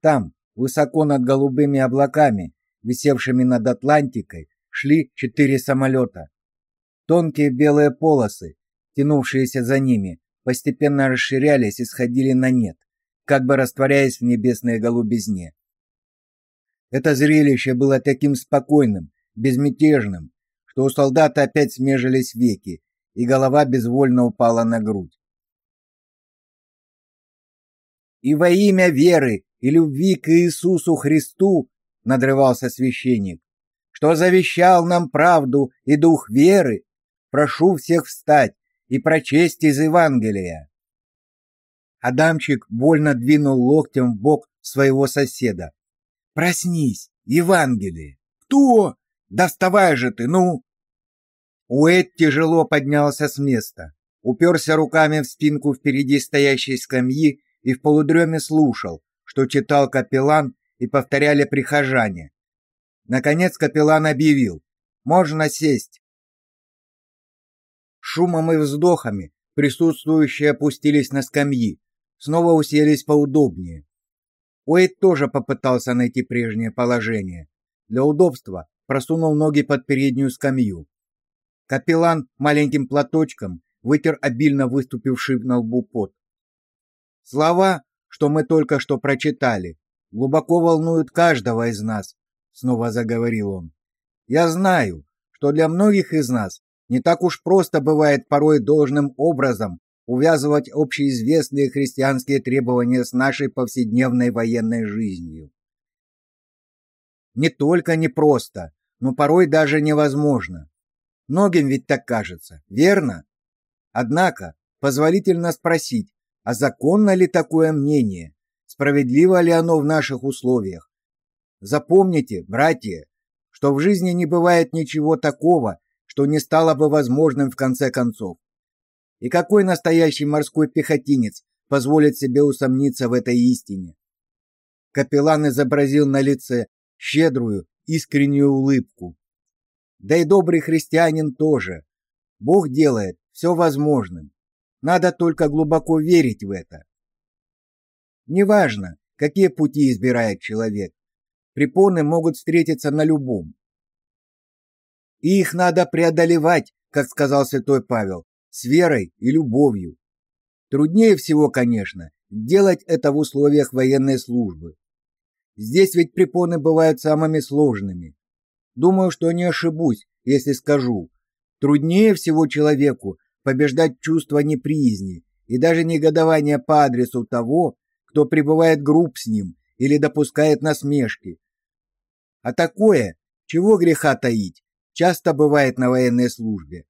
Там, высоко над голубыми облаками, висевшими над Атлантикой, шли четыре самолета. Тонкие белые полосы, тянувшиеся за ними, постепенно расширялись и сходили на нет, как бы растворяясь в небесной голубизне. Это зрелище было таким спокойным, безмятежным, что у солдата опять смежились веки, и голова безвольно упала на грудь. И во имя веры и любви к Иисусу Христу, надрывался священник, что завещал нам правду и дух веры, прошу всех встать и прочесть из Евангелия. Адамчик больно двинул локтем в бок своего соседа. Проснись, Евангелие. Кто? Доставай же ты, ну. Уэд тяжело поднялся с места, уперся руками в спинку впереди стоящей скамьи и в полудреме слушал, что читал капеллан и повторяли прихожане. Наконец капеллан объявил: "Можно сесть" шумом и вздохами присутствующие опустились на скамьи, снова уселись поудобнее. Уэйд тоже попытался найти прежнее положение. Для удобства просунул ноги под переднюю скамью. Капеллан маленьким платочком вытер обильно выступивший на лбу пот. Слова, что мы только что прочитали, глубоко волнуют каждого из нас, снова заговорил он. Я знаю, что для многих из нас не так уж просто бывает порой должным образом увязывать общеизвестные христианские требования с нашей повседневной военной жизнью. Не только непросто, но порой даже невозможно. Многим ведь так кажется, верно? Однако, позволительно спросить, а законно ли такое мнение? Справедливо ли оно в наших условиях? Запомните, братья, что в жизни не бывает ничего такого, что не стало бы возможным в конце концов. И какой настоящий морской пехотинец позволит себе усомниться в этой истине? Капеллан изобразил на лице щедрую, искреннюю улыбку. Да и добрый христианин тоже. Бог делает все возможным. Надо только глубоко верить в это. Неважно, какие пути избирает человек. Препоны могут встретиться на любом. И их надо преодолевать, как сказал святой Павел, с верой и любовью. Труднее всего, конечно, делать это в условиях военной службы. Здесь ведь препоны бывают самыми сложными. Думаю, что не ошибусь, если скажу, труднее всего человеку побеждать чувство неприязни и даже негодования по адресу того, кто пребывает груб с ним или допускает насмешки. А такое, чего греха таить, часто бывает на военной службе.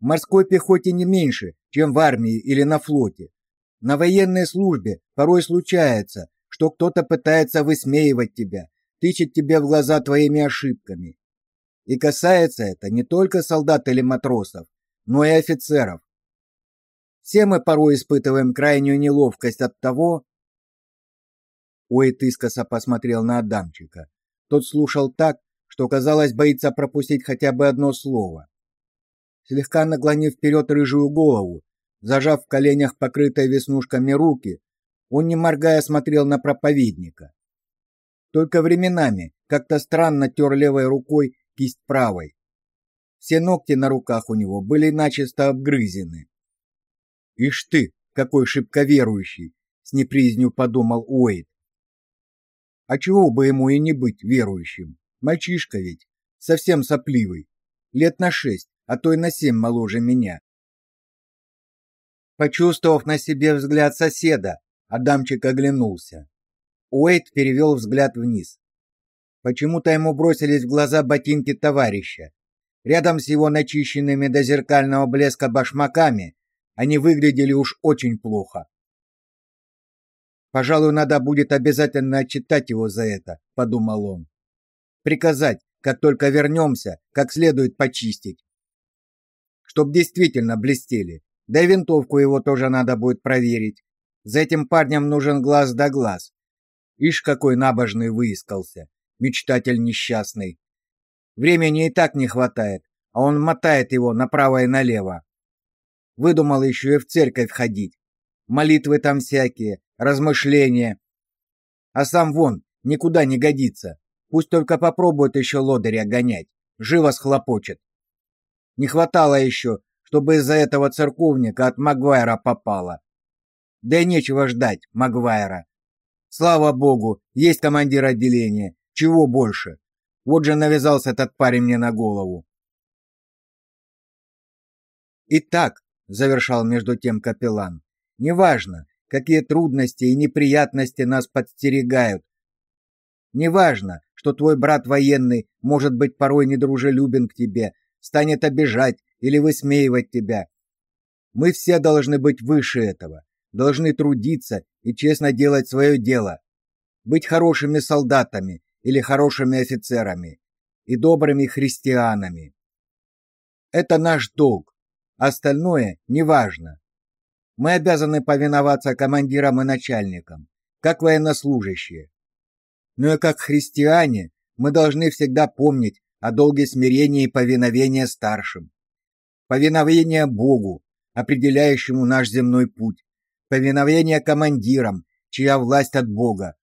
В морской пехоте не меньше, чем в армии или на флоте. На военной службе порой случается, что кто-то пытается высмеивать тебя, тычет тебе в глаза твоими ошибками. И касается это не только солдат или матросов, но и офицеров. Все мы порой испытываем крайнюю неловкость от того, Уэйт искоса посмотрел на Адамчика. Тот слушал так, что, казалось, боится пропустить хотя бы одно слово слегка наклонив вперед рыжую голову, зажав в коленях покрытые веснушками руки, он не моргая смотрел на проповедника. Только временами как-то странно тер левой рукой кисть правой. Все ногти на руках у него были начисто обгрызены. «Ишь ты, какой шибко верующий!» — с неприязнью подумал Уэйд. «А чего бы ему и не быть верующим? Мальчишка ведь, совсем сопливый, лет на шесть, а то и на семь моложе меня. Почувствовав на себе взгляд соседа, Адамчик оглянулся. Уэйт перевел взгляд вниз. Почему-то ему бросились в глаза ботинки товарища. Рядом с его начищенными до зеркального блеска башмаками они выглядели уж очень плохо. Пожалуй, надо будет обязательно отчитать его за это, подумал он. Приказать, как только вернемся, как следует почистить чтоб действительно блестели. Да и винтовку его тоже надо будет проверить. За этим парнем нужен глаз да глаз. Ишь, какой набожный выискался, мечтатель несчастный. Времени и так не хватает, а он мотает его направо и налево. Выдумал еще и в церковь ходить. Молитвы там всякие, размышления. А сам вон, никуда не годится. Пусть только попробует еще лодыря гонять. Живо схлопочет. Не хватало еще, чтобы из-за этого церковника от Магуайра попало. Да и нечего ждать Магуайра. Слава богу, есть командир отделения. Чего больше? Вот же навязался этот парень мне на голову. Итак, завершал между тем капеллан, неважно, какие трудности и неприятности нас подстерегают. Неважно, что твой брат военный может быть порой недружелюбен к тебе, станет обижать или высмеивать тебя. Мы все должны быть выше этого, должны трудиться и честно делать свое дело, быть хорошими солдатами или хорошими офицерами и добрыми христианами. Это наш долг. Остальное неважно. Мы обязаны повиноваться командирам и начальникам, как военнослужащие. Но и как христиане мы должны всегда помнить о долге смирения и повиновения старшим. Повиновение Богу, определяющему наш земной путь. Повиновение командирам, чья власть от Бога.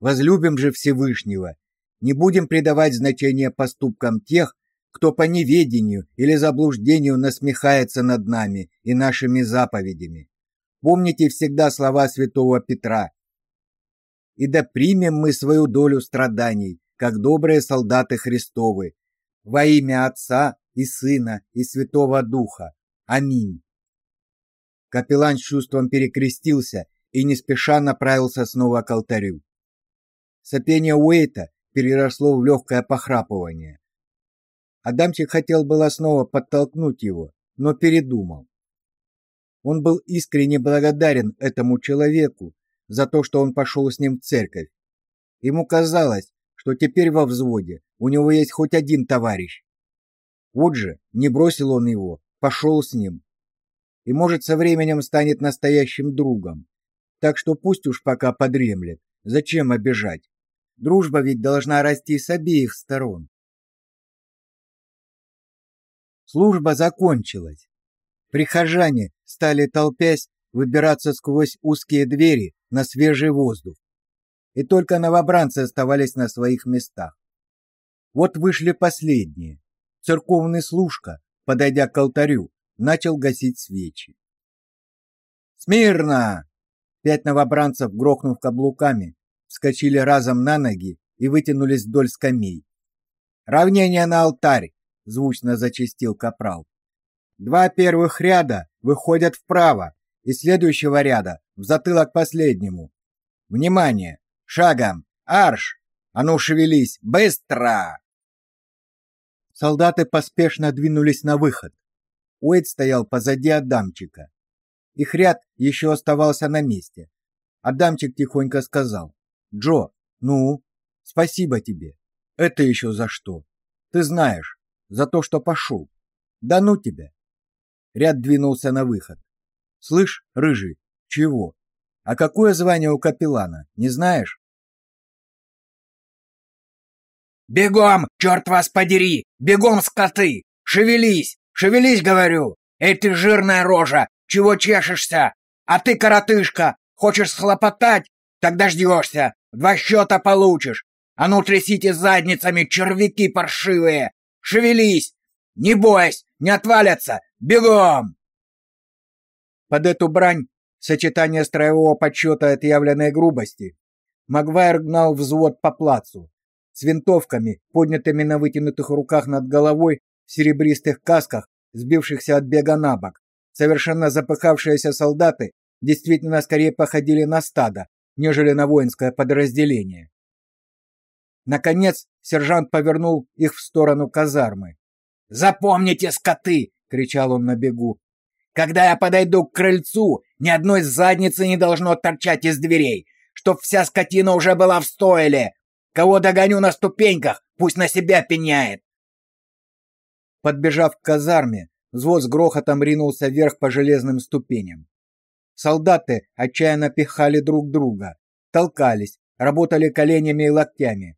Возлюбим же Всевышнего. Не будем придавать значение поступкам тех, кто по неведению или заблуждению насмехается над нами и нашими заповедями. Помните всегда слова святого Петра. И да примем мы свою долю страданий, как добрые солдаты Христовы, во имя Отца и Сына и Святого Духа. Аминь. Капеллан с чувством перекрестился и не спеша направился снова к алтарю. Сопение Уэйта переросло в легкое похрапывание. Адамчик хотел было снова подтолкнуть его, но передумал. Он был искренне благодарен этому человеку за то, что он пошел с ним в церковь. Ему казалось, что теперь во взводе у него есть хоть один товарищ. Вот же, не бросил он его, пошел с ним. И может со временем станет настоящим другом. Так что пусть уж пока подремлет. Зачем обижать? Дружба ведь должна расти с обеих сторон. Служба закончилась. Прихожане стали толпясь выбираться сквозь узкие двери на свежий воздух. И только новобранцы оставались на своих местах. Вот вышли последние. Церковный служка, подойдя к алтарю, начал гасить свечи. «Смирно!» Пять новобранцев, грохнув каблуками, вскочили разом на ноги и вытянулись вдоль скамей. «Равнение на алтарь!» — звучно зачастил капрал. «Два первых ряда выходят вправо, и следующего ряда в затылок последнему. Внимание! Шагом! Арш! А ну шевелись! Быстро!» Солдаты поспешно двинулись на выход. Уэйд стоял позади Адамчика. Их ряд еще оставался на месте. Адамчик тихонько сказал. «Джо, ну, спасибо тебе. Это еще за что? Ты знаешь, за то, что пошел. Да ну тебя!» Ряд двинулся на выход. «Слышь, рыжий, чего? А какое звание у капеллана, не знаешь?» «Бегом, черт вас подери! Бегом, скоты! Шевелись! Шевелись, говорю! Эй ты жирная рожа! Чего чешешься? А ты, коротышка, хочешь схлопотать? Так дождешься! Два счета получишь! А ну трясите задницами, червяки паршивые! Шевелись! Не бойся, не отвалятся! Бегом!» Под эту брань, сочетание строевого подсчета и отъявленной грубости, Магуайр гнал взвод по плацу, с винтовками, поднятыми на вытянутых руках над головой, в серебристых касках, сбившихся от бега на бок. Совершенно запыхавшиеся солдаты действительно скорее походили на стадо, нежели на воинское подразделение. Наконец, сержант повернул их в сторону казармы. «Запомните, скоты!» — кричал он на бегу. «Когда я подойду к крыльцу, ни одной задницы не должно торчать из дверей, чтоб вся скотина уже была в стойле, Кого догоню на ступеньках, пусть на себя пеняет. Подбежав к казарме, взвод с грохотом ринулся вверх по железным ступеням. Солдаты отчаянно пихали друг друга, толкались, работали коленями и локтями.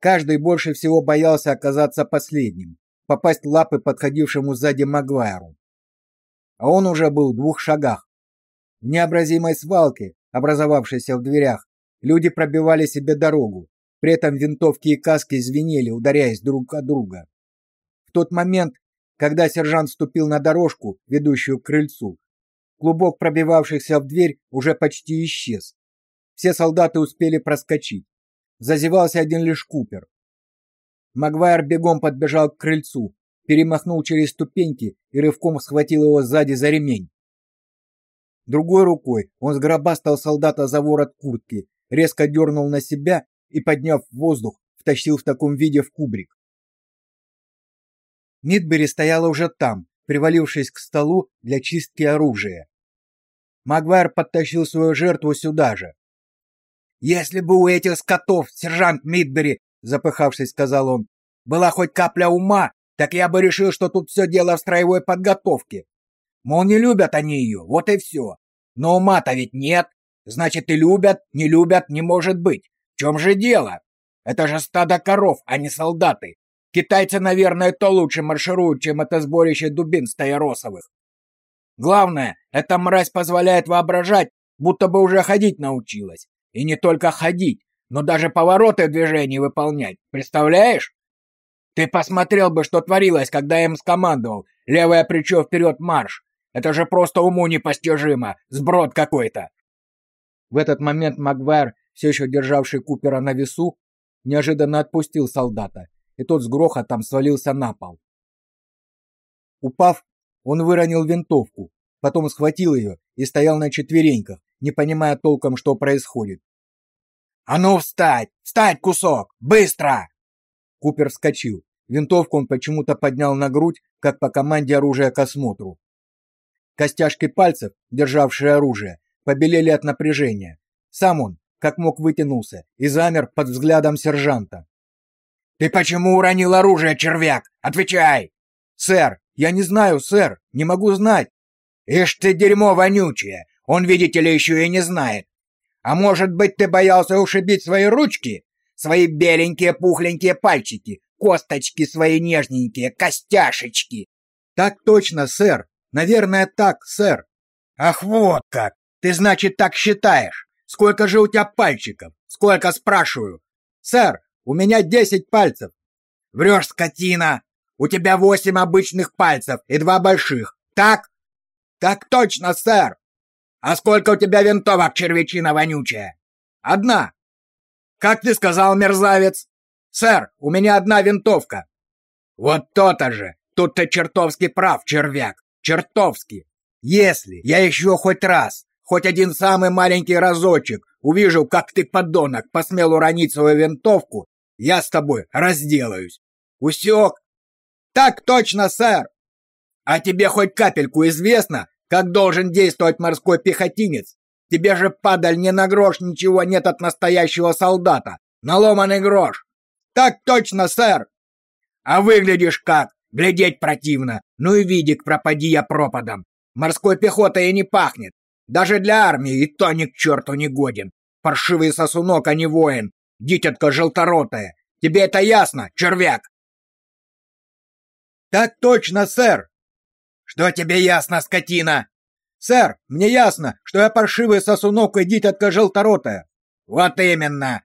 Каждый больше всего боялся оказаться последним, попасть в лапы подходившему сзади Магуайру. А он уже был в двух шагах. В необразимой свалке, образовавшейся в дверях, Люди пробивали себе дорогу, при этом винтовки и каски звенели, ударяясь друг о друга. В тот момент, когда сержант ступил на дорожку, ведущую к крыльцу, клубок пробивавшихся в дверь уже почти исчез. Все солдаты успели проскочить. Зазевался один лишь Купер. Магуайр бегом подбежал к крыльцу, перемахнул через ступеньки и рывком схватил его сзади за ремень. Другой рукой он сгробастал солдата за ворот куртки резко дернул на себя и, подняв в воздух, втащил в таком виде в кубрик. Мидбери стояла уже там, привалившись к столу для чистки оружия. Магуайр подтащил свою жертву сюда же. «Если бы у этих скотов, сержант Мидбери, — запыхавшись, сказал он, — была хоть капля ума, так я бы решил, что тут все дело в строевой подготовке. Мол, не любят они ее, вот и все. Но ума-то ведь нет. Значит, и любят, не любят, не может быть. В чем же дело? Это же стадо коров, а не солдаты. Китайцы, наверное, то лучше маршируют, чем это сборище дубин стаиросовых. Главное, эта мразь позволяет воображать, будто бы уже ходить научилась. И не только ходить, но даже повороты в движении выполнять. Представляешь? Ты посмотрел бы, что творилось, когда я им скомандовал. Левое плечо вперед марш. Это же просто уму непостижимо. Сброд какой-то. В этот момент Магуайр, все еще державший Купера на весу, неожиданно отпустил солдата, и тот с грохотом свалился на пол. Упав, он выронил винтовку, потом схватил ее и стоял на четвереньках, не понимая толком, что происходит. «А ну встать! Встать, кусок! Быстро!» Купер вскочил. Винтовку он почему-то поднял на грудь, как по команде оружия к осмотру. Костяшки пальцев, державшие оружие, побелели от напряжения. Сам он, как мог, вытянулся и замер под взглядом сержанта. «Ты почему уронил оружие, червяк? Отвечай!» «Сэр, я не знаю, сэр, не могу знать». «Ишь ты дерьмо вонючее! Он, видите ли, еще и не знает. А может быть, ты боялся ушибить свои ручки? Свои беленькие пухленькие пальчики, косточки свои нежненькие, костяшечки?» «Так точно, сэр. Наверное, так, сэр». «Ах, вот как! Ты, значит, так считаешь? Сколько же у тебя пальчиков? Сколько, спрашиваю?» «Сэр, у меня десять пальцев. Врешь, скотина. У тебя восемь обычных пальцев и два больших. Так? Так точно, сэр. А сколько у тебя винтовок, червячина вонючая? Одна. Как ты сказал, мерзавец? Сэр, у меня одна винтовка. Вот то-то же. Тут ты чертовски прав, червяк. Чертовски. Если я еще хоть раз, хоть один самый маленький разочек увижу, как ты, подонок, посмел уронить свою винтовку, я с тобой разделаюсь. Усек? Так точно, сэр. А тебе хоть капельку известно, как должен действовать морской пехотинец? Тебе же, падаль, ни на грош ничего нет от настоящего солдата. Наломанный грош. Так точно, сэр. А выглядишь как? Глядеть противно. Ну и видик, пропади я пропадом. Морской пехотой и не пахнет. Даже для армии и то ни к черту не годен. Паршивый сосунок, а не воин дитятка желторотая. Тебе это ясно, червяк?» «Так точно, сэр!» «Что тебе ясно, скотина?» «Сэр, мне ясно, что я паршивый сосунок и дитятка желторотая». «Вот именно!»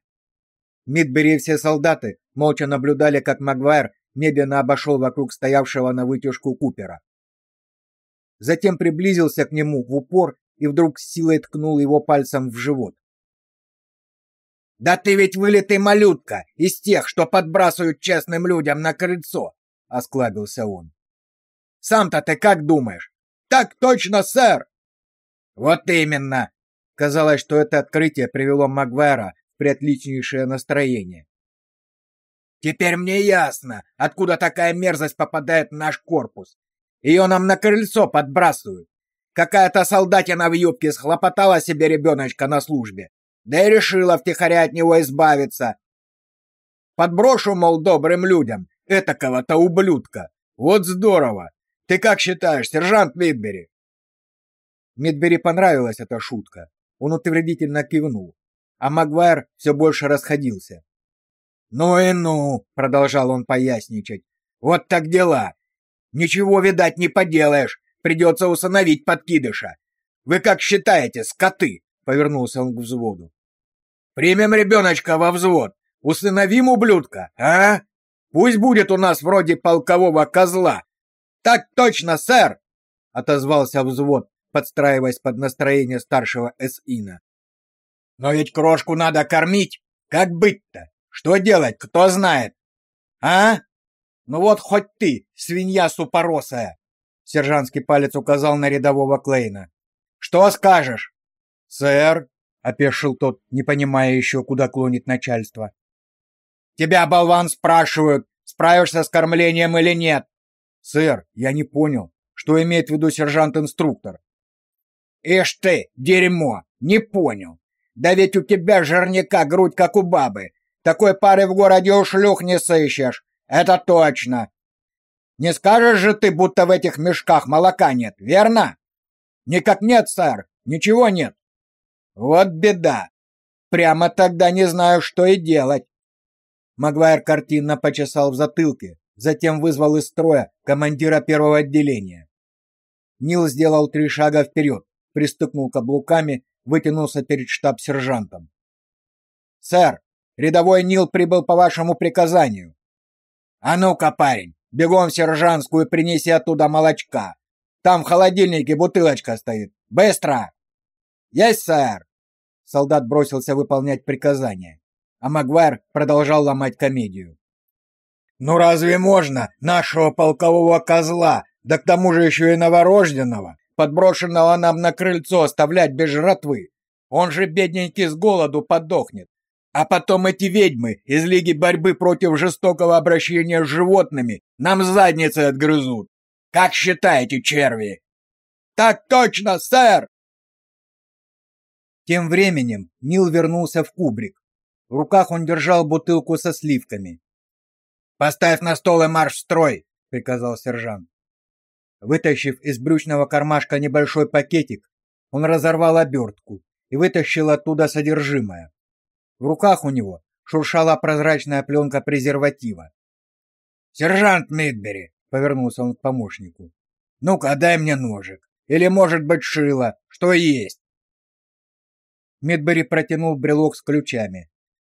Мидбери и все солдаты молча наблюдали, как Магуайр медленно обошел вокруг стоявшего на вытяжку Купера. Затем приблизился к нему в упор и вдруг с силой ткнул его пальцем в живот. «Да ты ведь вылитый малютка, из тех, что подбрасывают честным людям на крыльцо!» — осклабился он. «Сам-то ты как думаешь?» «Так точно, сэр!» «Вот именно!» Казалось, что это открытие привело Магвайра в приотличнейшее настроение. «Теперь мне ясно, откуда такая мерзость попадает в наш корпус. Ее нам на крыльцо подбрасывают. Какая-то солдатина в юбке схлопотала себе ребеночка на службе, да и решила втихаря от него избавиться. Подброшу, мол, добрым людям, этакого-то ублюдка. Вот здорово. Ты как считаешь, сержант Мидбери? Мидбери понравилась эта шутка. Он утвердительно кивнул, а Магуайр все больше расходился. «Ну и ну!» — продолжал он поясничать. «Вот так дела! Ничего, видать, не поделаешь. Придется усыновить подкидыша. Вы как считаете, скоты?» — повернулся он к взводу. «Примем ребеночка во взвод. Усыновим ублюдка, а? Пусть будет у нас вроде полкового козла». «Так точно, сэр!» — отозвался взвод, подстраиваясь под настроение старшего эсина. «Но ведь крошку надо кормить. Как быть-то? Что делать, кто знает? А? Ну вот хоть ты, свинья супоросая!» Сержантский палец указал на рядового Клейна. «Что скажешь?» «Сэр», — опешил тот, не понимая еще, куда клонит начальство. «Тебя, болван, спрашивают, справишься с кормлением или нет?» «Сэр, я не понял, что имеет в виду сержант-инструктор?» «Ишь ты, дерьмо, не понял. Да ведь у тебя жирника грудь, как у бабы. Такой пары в городе у шлюх не сыщешь. Это точно. Не скажешь же ты, будто в этих мешках молока нет, верно?» «Никак нет, сэр, ничего нет. Вот беда. Прямо тогда не знаю, что и делать. Магуайр картинно почесал в затылке, затем вызвал из строя командира первого отделения. Нил сделал три шага вперед, пристукнул каблуками, вытянулся перед штаб-сержантом. «Сэр, рядовой Нил прибыл по вашему приказанию». «А ну-ка, парень, бегом в сержантскую принеси оттуда молочка. Там в холодильнике бутылочка стоит. Быстро!» «Есть, сэр!» Солдат бросился выполнять приказание, а Магуайр продолжал ломать комедию. «Ну разве можно нашего полкового козла, да к тому же еще и новорожденного, подброшенного нам на крыльцо, оставлять без жратвы. Он же, бедненький, с голоду подохнет. А потом эти ведьмы из Лиги борьбы против жестокого обращения с животными нам задницы отгрызут. Как считаете, черви? Так точно, сэр! Тем временем Нил вернулся в кубрик. В руках он держал бутылку со сливками. «Поставь на стол и марш в строй!» — приказал сержант. Вытащив из брючного кармашка небольшой пакетик, он разорвал обертку и вытащил оттуда содержимое. В руках у него шуршала прозрачная пленка презерватива. «Сержант Мидбери!» — повернулся он к помощнику. «Ну-ка, дай мне ножик. Или, может быть, шило. Что есть?» Мидбери протянул брелок с ключами.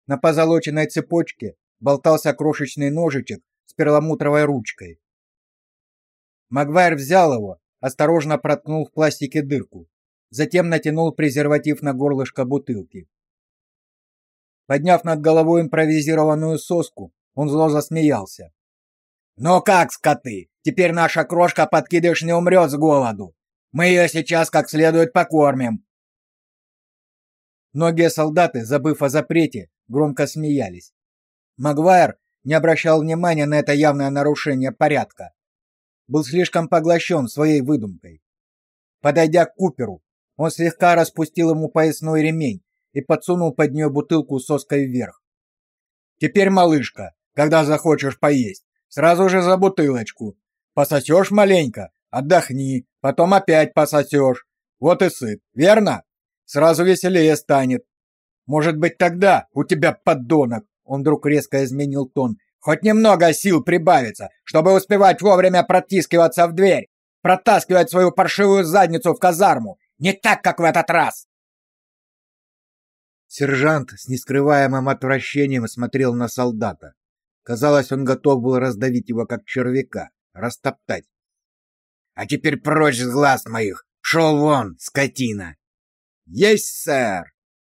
На позолоченной цепочке болтался крошечный ножичек с перламутровой ручкой. Магвайр взял его, осторожно проткнул в пластике дырку, затем натянул презерватив на горлышко бутылки. Подняв над головой импровизированную соску, он зло засмеялся. «Ну как, скоты, теперь наша крошка-подкидыш не умрет с голоду. Мы ее сейчас как следует покормим». Многие солдаты, забыв о запрете, громко смеялись. Магуайр не обращал внимания на это явное нарушение порядка. Был слишком поглощен своей выдумкой. Подойдя к Куперу, он слегка распустил ему поясной ремень и подсунул под нее бутылку соской вверх. «Теперь, малышка, когда захочешь поесть, сразу же за бутылочку. Пососешь маленько, отдохни, потом опять пососешь. Вот и сыт, верно? Сразу веселее станет. Может быть, тогда у тебя, подонок, он вдруг резко изменил тон, хоть немного сил прибавится, чтобы успевать вовремя протискиваться в дверь, протаскивать свою паршивую задницу в казарму, не так, как в этот раз. Сержант с нескрываемым отвращением смотрел на солдата. Казалось, он готов был раздавить его как червяка, растоптать. А теперь прочь с глаз моих. Шел вон, скотина. Есть, сэр.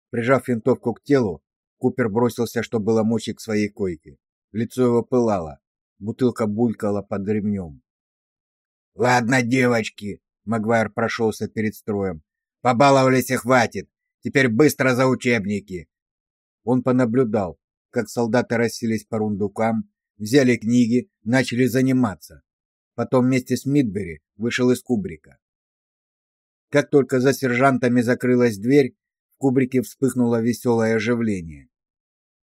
Прижав винтовку к телу, Купер бросился, что было мочи, к своей койке. Лицо его пылало. Бутылка булькала под ремнем. «Ладно, девочки!» — Магуайр прошелся перед строем. «Побаловались и хватит! Теперь быстро за учебники!» Он понаблюдал, как солдаты расселись по рундукам, взяли книги, начали заниматься. Потом вместе с Мидбери вышел из кубрика. Как только за сержантами закрылась дверь, в кубрике вспыхнуло веселое оживление.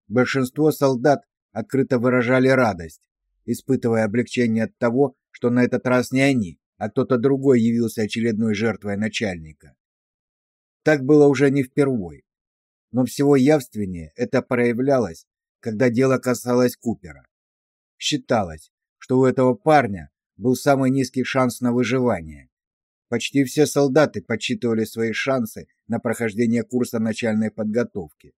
Большинство солдат открыто выражали радость, испытывая облегчение от того, что на этот раз не они, а кто-то другой явился очередной жертвой начальника. Так было уже не впервой. Но всего явственнее это проявлялось, когда дело касалось Купера. Считалось, что у этого парня был самый низкий шанс на выживание. Почти все солдаты подсчитывали свои шансы на прохождение курса начальной подготовки.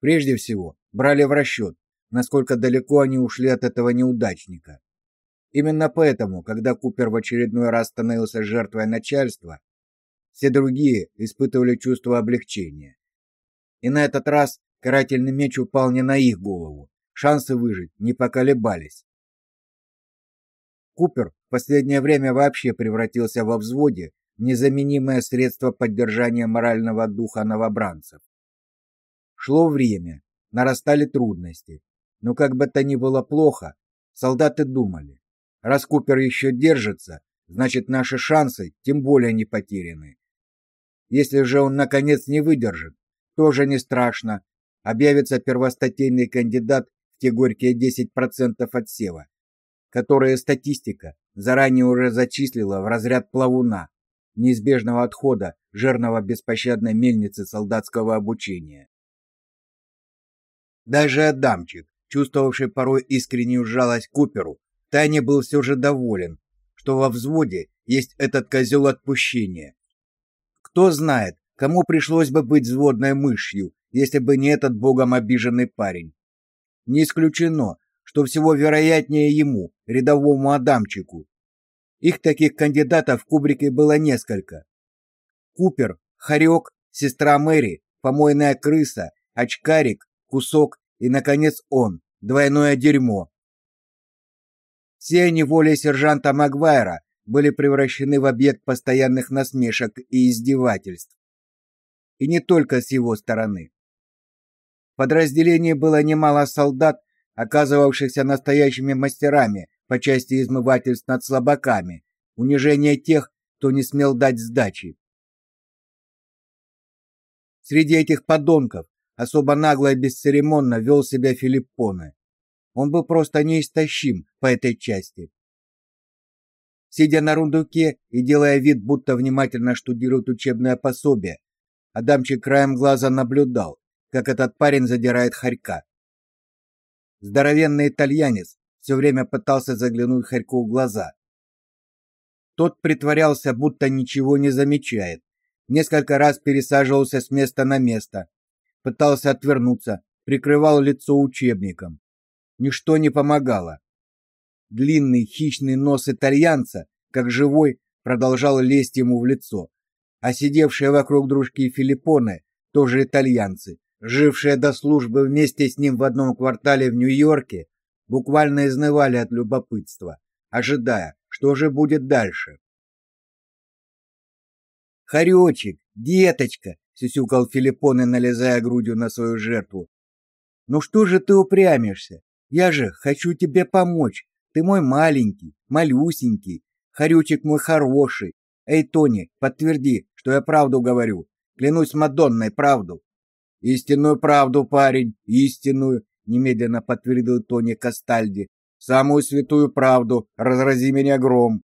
Прежде всего, брали в расчет, насколько далеко они ушли от этого неудачника. Именно поэтому, когда Купер в очередной раз становился жертвой начальства, все другие испытывали чувство облегчения. И на этот раз карательный меч упал не на их голову. Шансы выжить не поколебались. Купер в последнее время вообще превратился во взводе незаменимое средство поддержания морального духа новобранцев. Шло время, нарастали трудности, но как бы то ни было плохо, солдаты думали, раз Купер еще держится, значит наши шансы тем более не потеряны. Если же он наконец не выдержит, тоже не страшно, объявится первостатейный кандидат в те горькие 10% отсева, которые статистика заранее уже зачислила в разряд плавуна, неизбежного отхода жирного беспощадной мельницы солдатского обучения. Даже Адамчик, чувствовавший порой искреннюю жалость Куперу, тайне был все же доволен, что во взводе есть этот козел отпущения. Кто знает, кому пришлось бы быть взводной мышью, если бы не этот богом обиженный парень. Не исключено, что всего вероятнее ему, рядовому Адамчику. Их таких кандидатов в кубрике было несколько. Купер, Харек, сестра Мэри, помойная крыса, очкарик, кусок и, наконец, он, двойное дерьмо. Все они волей сержанта Магвайра были превращены в объект постоянных насмешек и издевательств. И не только с его стороны. В подразделении было немало солдат, оказывавшихся настоящими мастерами по части измывательств над слабаками, унижения тех, кто не смел дать сдачи. Среди этих подонков особо нагло и бесцеремонно вел себя Филиппоне. Он был просто неистощим по этой части. Сидя на рундуке и делая вид, будто внимательно штудирует учебное пособие, Адамчик краем глаза наблюдал, как этот парень задирает хорька. Здоровенный итальянец все время пытался заглянуть хорьку в глаза. Тот притворялся, будто ничего не замечает, несколько раз пересаживался с места на место, пытался отвернуться, прикрывал лицо учебником. Ничто не помогало. Длинный хищный нос итальянца, как живой, продолжал лезть ему в лицо, а сидевшие вокруг дружки Филиппоны, тоже итальянцы, жившие до службы вместе с ним в одном квартале в Нью-Йорке, буквально изнывали от любопытства, ожидая, что же будет дальше. Харёчек, деточка, сюсюкал Филиппоне, налезая грудью на свою жертву. Ну что же ты упрямишься? Я же хочу тебе помочь. Ты мой маленький, малюсенький, Харючек мой хороший. Эй, Тони, подтверди, что я правду говорю. Клянусь Мадонной, правду. Истинную правду, парень, истинную, немедленно подтвердил Тони Кастальди. Самую святую правду, разрази меня гром.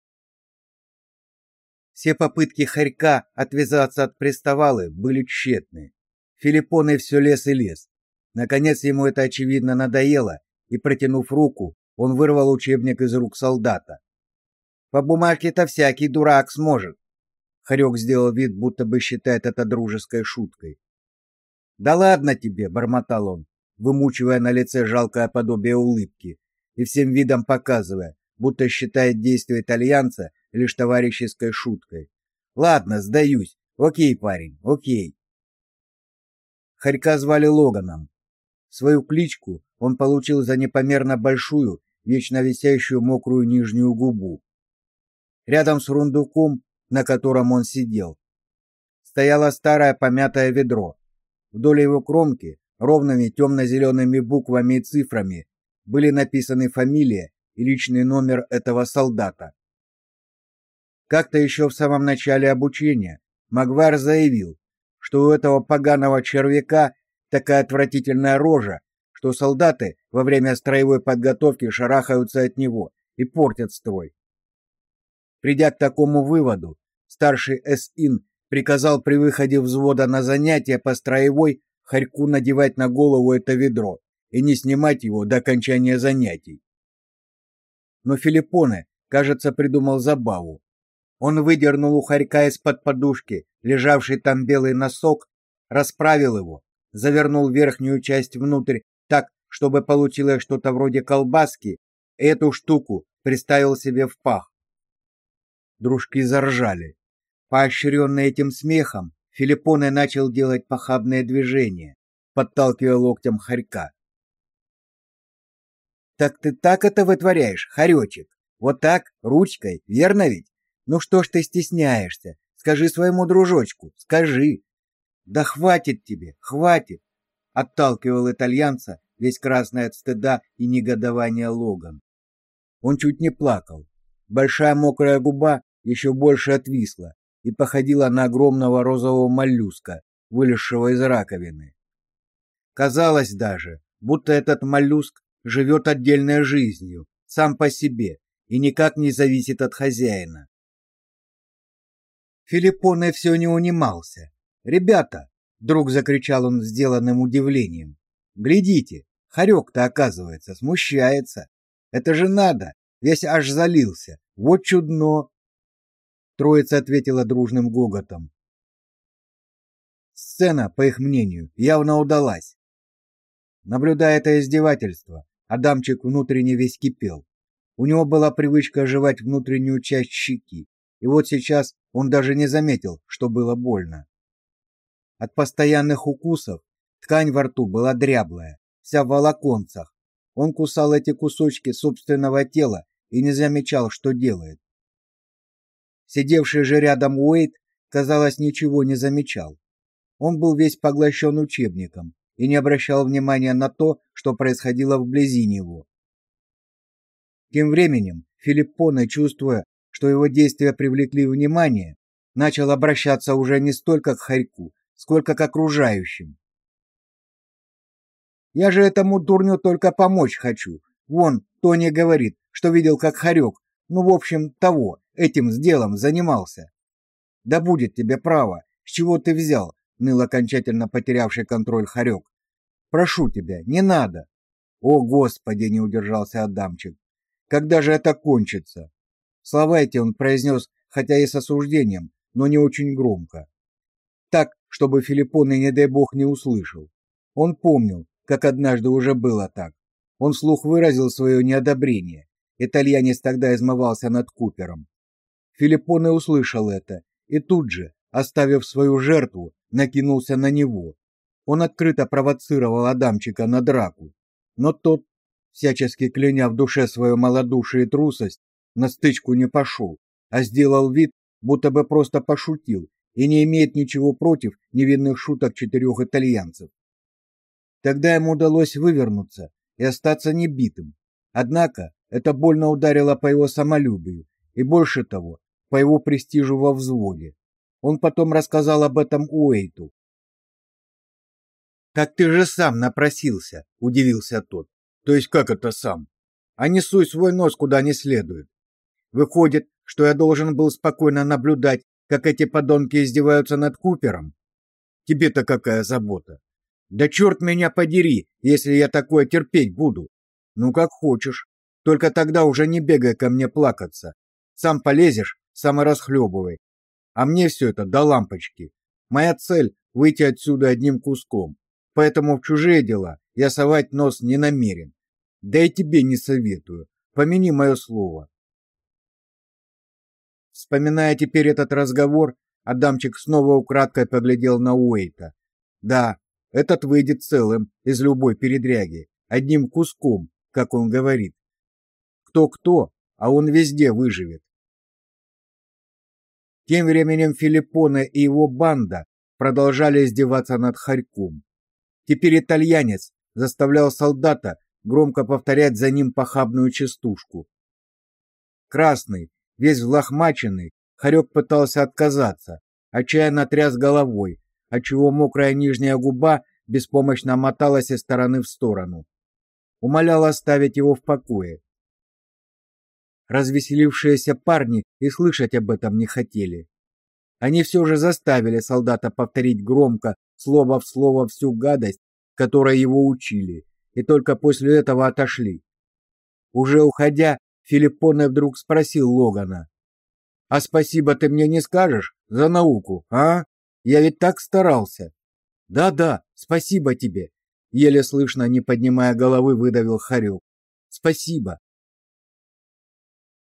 Все попытки Харька отвязаться от приставалы были тщетны. Филиппоны все лез и лез. Наконец ему это очевидно надоело, и протянув руку, он вырвал учебник из рук солдата. По бумажке-то всякий дурак сможет. Харек сделал вид, будто бы считает это дружеской шуткой. Да ладно тебе, бормотал он, вымучивая на лице жалкое подобие улыбки и всем видом показывая, будто считает действия итальянца лишь товарищеской шуткой. Ладно, сдаюсь. О'кей, парень, о'кей. Харька звали Логаном. Свою кличку он получил за непомерно большую, вечно висящую мокрую нижнюю губу. Рядом с рундуком, на котором он сидел, стояло старое помятое ведро. Вдоль его кромки ровными темно-зелеными буквами и цифрами были написаны фамилия и личный номер этого солдата. Как-то еще в самом начале обучения Магвар заявил, что у этого поганого червяка такая отвратительная рожа, что солдаты во время строевой подготовки шарахаются от него и портят строй. Придя к такому выводу, старший СИН приказал при выходе взвода на занятия по строевой Харьку надевать на голову это ведро и не снимать его до окончания занятий. Но Филиппоне, кажется, придумал забаву. Он выдернул у Харька из-под подушки, лежавший там белый носок, расправил его, завернул верхнюю часть внутрь так, чтобы получилось что-то вроде колбаски, и эту штуку приставил себе в пах. Дружки заржали. Поощренный этим смехом, Филиппоне начал делать похабные движения, подталкивая локтем Харька. Так ты так это вытворяешь, Харечек? Вот так, ручкой, верно ведь? Ну что ж ты стесняешься? Скажи своему дружочку, скажи. Да хватит тебе, хватит, отталкивал итальянца, весь красный от стыда и негодования Логан. Он чуть не плакал. Большая мокрая губа еще больше отвисла и походила на огромного розового моллюска, вылезшего из раковины. Казалось даже, будто этот моллюск живет отдельной жизнью, сам по себе, и никак не зависит от хозяина. Филиппоне все не унимался. «Ребята!» — вдруг закричал он сделанным удивлением. «Глядите, Харек-то, оказывается, смущается. Это же надо, весь аж залился. Вот чудно!» Троица ответила дружным гоготом. Сцена, по их мнению, явно удалась. Наблюдая это издевательство, Адамчик внутренне весь кипел. У него была привычка жевать внутреннюю часть щеки, и вот сейчас он даже не заметил, что было больно. От постоянных укусов ткань во рту была дряблая, вся в волоконцах. Он кусал эти кусочки собственного тела и не замечал, что делает. Сидевший же рядом Уэйт, казалось, ничего не замечал. Он был весь поглощен учебником и не обращал внимания на то, что происходило вблизи него. Тем временем Филиппоне, чувствуя, что его действия привлекли внимание, начал обращаться уже не столько к Харьку, сколько к окружающим. Я же этому дурню только помочь хочу. Вон, Тони говорит, что видел, как Харек, ну, в общем, того, этим с делом занимался. Да будет тебе право, с чего ты взял, ныл окончательно потерявший контроль Харек. Прошу тебя, не надо. О, господи, не удержался Адамчик. Когда же это кончится? Слова эти он произнес, хотя и с осуждением, но не очень громко. Так, чтобы Филиппоне, не дай бог, не услышал. Он помнил, как однажды уже было так. Он вслух выразил свое неодобрение. Итальянец тогда измывался над Купером. Филиппоне услышал это и тут же, оставив свою жертву, накинулся на него. Он открыто провоцировал Адамчика на драку, но тот, всячески кляня в душе свою малодушие и трусость, на стычку не пошел, а сделал вид, будто бы просто пошутил и не имеет ничего против невинных шуток четырех итальянцев. Тогда ему удалось вывернуться и остаться небитым. Однако это больно ударило по его самолюбию и больше того, по его престижу во взводе. Он потом рассказал об этом Уэйту. «Так ты же сам напросился», — удивился тот. «То есть как это сам? А не суй свой нос куда не следует. Выходит, что я должен был спокойно наблюдать, как эти подонки издеваются над Купером? Тебе-то какая забота? Да черт меня подери, если я такое терпеть буду. Ну как хочешь. Только тогда уже не бегай ко мне плакаться. Сам полезешь, сам и расхлебывай. А мне все это до лампочки. Моя цель — выйти отсюда одним куском. Поэтому в чужие дела я совать нос не намерен. Да и тебе не советую. Помяни мое слово. Вспоминая теперь этот разговор, Адамчик снова украдкой поглядел на Уэйта. Да, этот выйдет целым из любой передряги, одним куском, как он говорит. Кто-кто, а он везде выживет. Тем временем Филиппоне и его банда продолжали издеваться над Харьком. Теперь итальянец заставлял солдата громко повторять за ним похабную частушку. Красный, весь взлохмаченный, Харек пытался отказаться, отчаянно тряс головой, отчего мокрая нижняя губа беспомощно моталась из стороны в сторону. Умолял оставить его в покое. Развеселившиеся парни и слышать об этом не хотели. Они все же заставили солдата повторить громко, слово в слово всю гадость, которой его учили, и только после этого отошли. Уже уходя, Филиппоне вдруг спросил Логана. «А спасибо ты мне не скажешь за науку, а? Я ведь так старался». «Да-да, спасибо тебе», — еле слышно, не поднимая головы, выдавил Харюк. «Спасибо».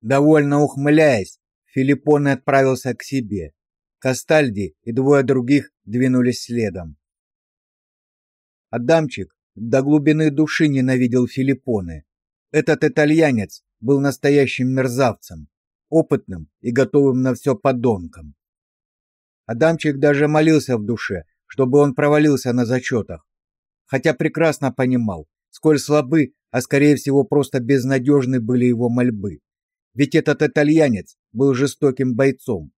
Довольно ухмыляясь, Филиппоне отправился к себе. Кастальди и двое других двинулись следом. Адамчик до глубины души ненавидел Филиппоне. Этот итальянец был настоящим мерзавцем, опытным и готовым на все подонком. Адамчик даже молился в душе, чтобы он провалился на зачетах, хотя прекрасно понимал, сколь слабы, а скорее всего просто безнадежны были его мольбы. Ведь этот итальянец был жестоким бойцом,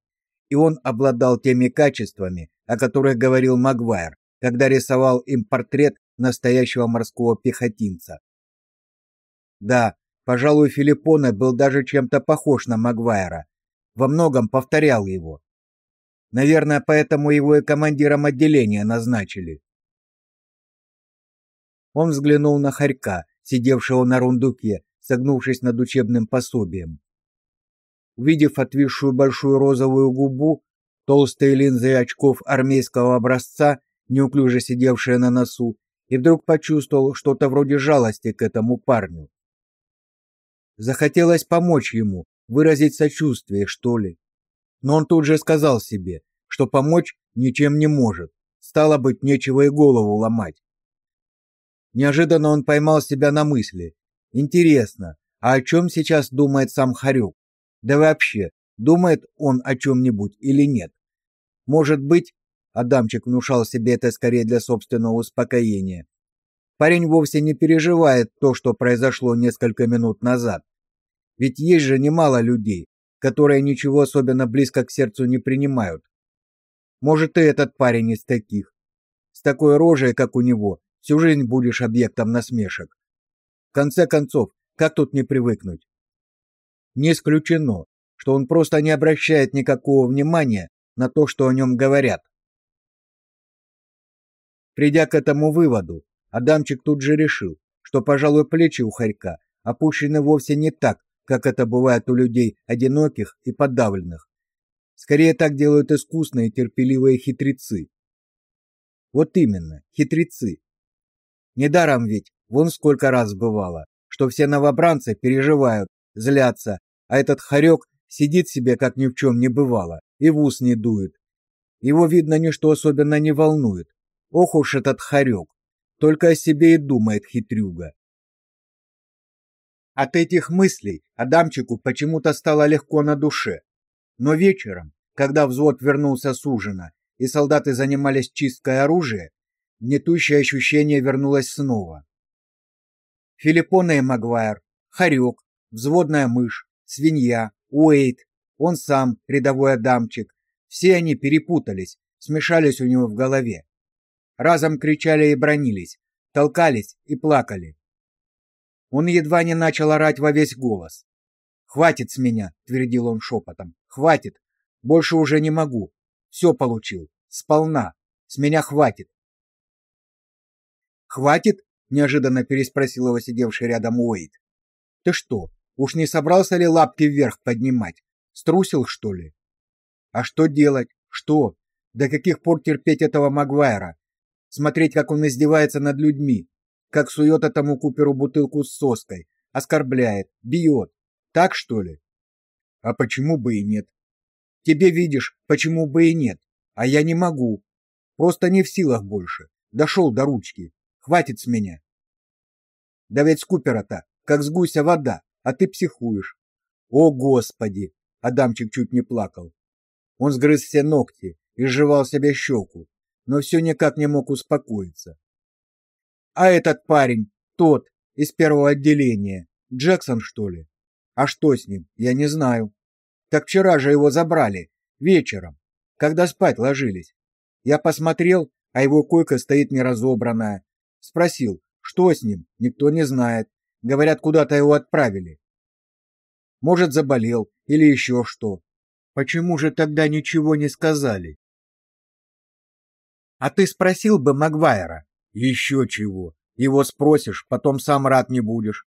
и он обладал теми качествами, о которых говорил Магуайр, когда рисовал им портрет настоящего морского пехотинца. Да, Пожалуй, Филиппоне был даже чем-то похож на Магуайра. Во многом повторял его. Наверное, поэтому его и командиром отделения назначили. Он взглянул на Харька, сидевшего на рундуке, согнувшись над учебным пособием. Увидев отвисшую большую розовую губу, толстые линзы очков армейского образца, неуклюже сидевшие на носу, и вдруг почувствовал что-то вроде жалости к этому парню. Захотелось помочь ему, выразить сочувствие, что ли. Но он тут же сказал себе, что помочь ничем не может. Стало быть, нечего и голову ломать. Неожиданно он поймал себя на мысли. Интересно, а о чем сейчас думает сам Харюк? Да вообще, Думает он о чем-нибудь или нет? Может быть, Адамчик внушал себе это скорее для собственного успокоения. Парень вовсе не переживает то, что произошло несколько минут назад. Ведь есть же немало людей, которые ничего особенно близко к сердцу не принимают. Может, и этот парень из таких. С такой рожей, как у него, всю жизнь будешь объектом насмешек. В конце концов, как тут не привыкнуть? Не исключено, что он просто не обращает никакого внимания на то, что о нем говорят. Придя к этому выводу, Адамчик тут же решил, что, пожалуй, плечи у хорька опущены вовсе не так, как это бывает у людей одиноких и подавленных. Скорее так делают искусные терпеливые хитрецы. Вот именно, хитрецы. Недаром ведь вон сколько раз бывало, что все новобранцы переживают, злятся, а этот хорек сидит себе, как ни в чем не бывало, и в ус не дует. Его, видно, ничто особенно не волнует. Ох уж этот хорек, только о себе и думает хитрюга. От этих мыслей Адамчику почему-то стало легко на душе. Но вечером, когда взвод вернулся с ужина и солдаты занимались чисткой оружия, гнетущее ощущение вернулось снова. Филиппона и Магуайр, Харек, взводная мышь, свинья, Уэйт, он сам, рядовой Адамчик, все они перепутались, смешались у него в голове разом кричали и бронились, толкались и плакали. Он едва не начал орать во весь голос. «Хватит с меня!» — твердил он шепотом. «Хватит! Больше уже не могу! Все получил! Сполна! С меня хватит!» «Хватит?» — неожиданно переспросил его сидевший рядом Уэйд. «Ты что, уж не собрался ли лапки вверх поднимать? Струсил, что ли?» «А что делать? Что? До каких пор терпеть этого Магуайра? смотреть, как он издевается над людьми, как сует этому Куперу бутылку с соской, оскорбляет, бьет. Так, что ли? А почему бы и нет? Тебе видишь, почему бы и нет, а я не могу. Просто не в силах больше. Дошел до ручки. Хватит с меня. Да ведь с Купера-то, как с гуся вода, а ты психуешь. О, Господи! Адамчик чуть не плакал. Он сгрыз все ногти и сживал себе щеку, но все никак не мог успокоиться. А этот парень, тот, из первого отделения, Джексон, что ли? А что с ним, я не знаю. Так вчера же его забрали, вечером, когда спать ложились. Я посмотрел, а его койка стоит неразобранная. Спросил, что с ним, никто не знает. Говорят, куда-то его отправили. Может, заболел или еще что. Почему же тогда ничего не сказали? А ты спросил бы Магвайра? Еще чего. Его спросишь, потом сам рад не будешь.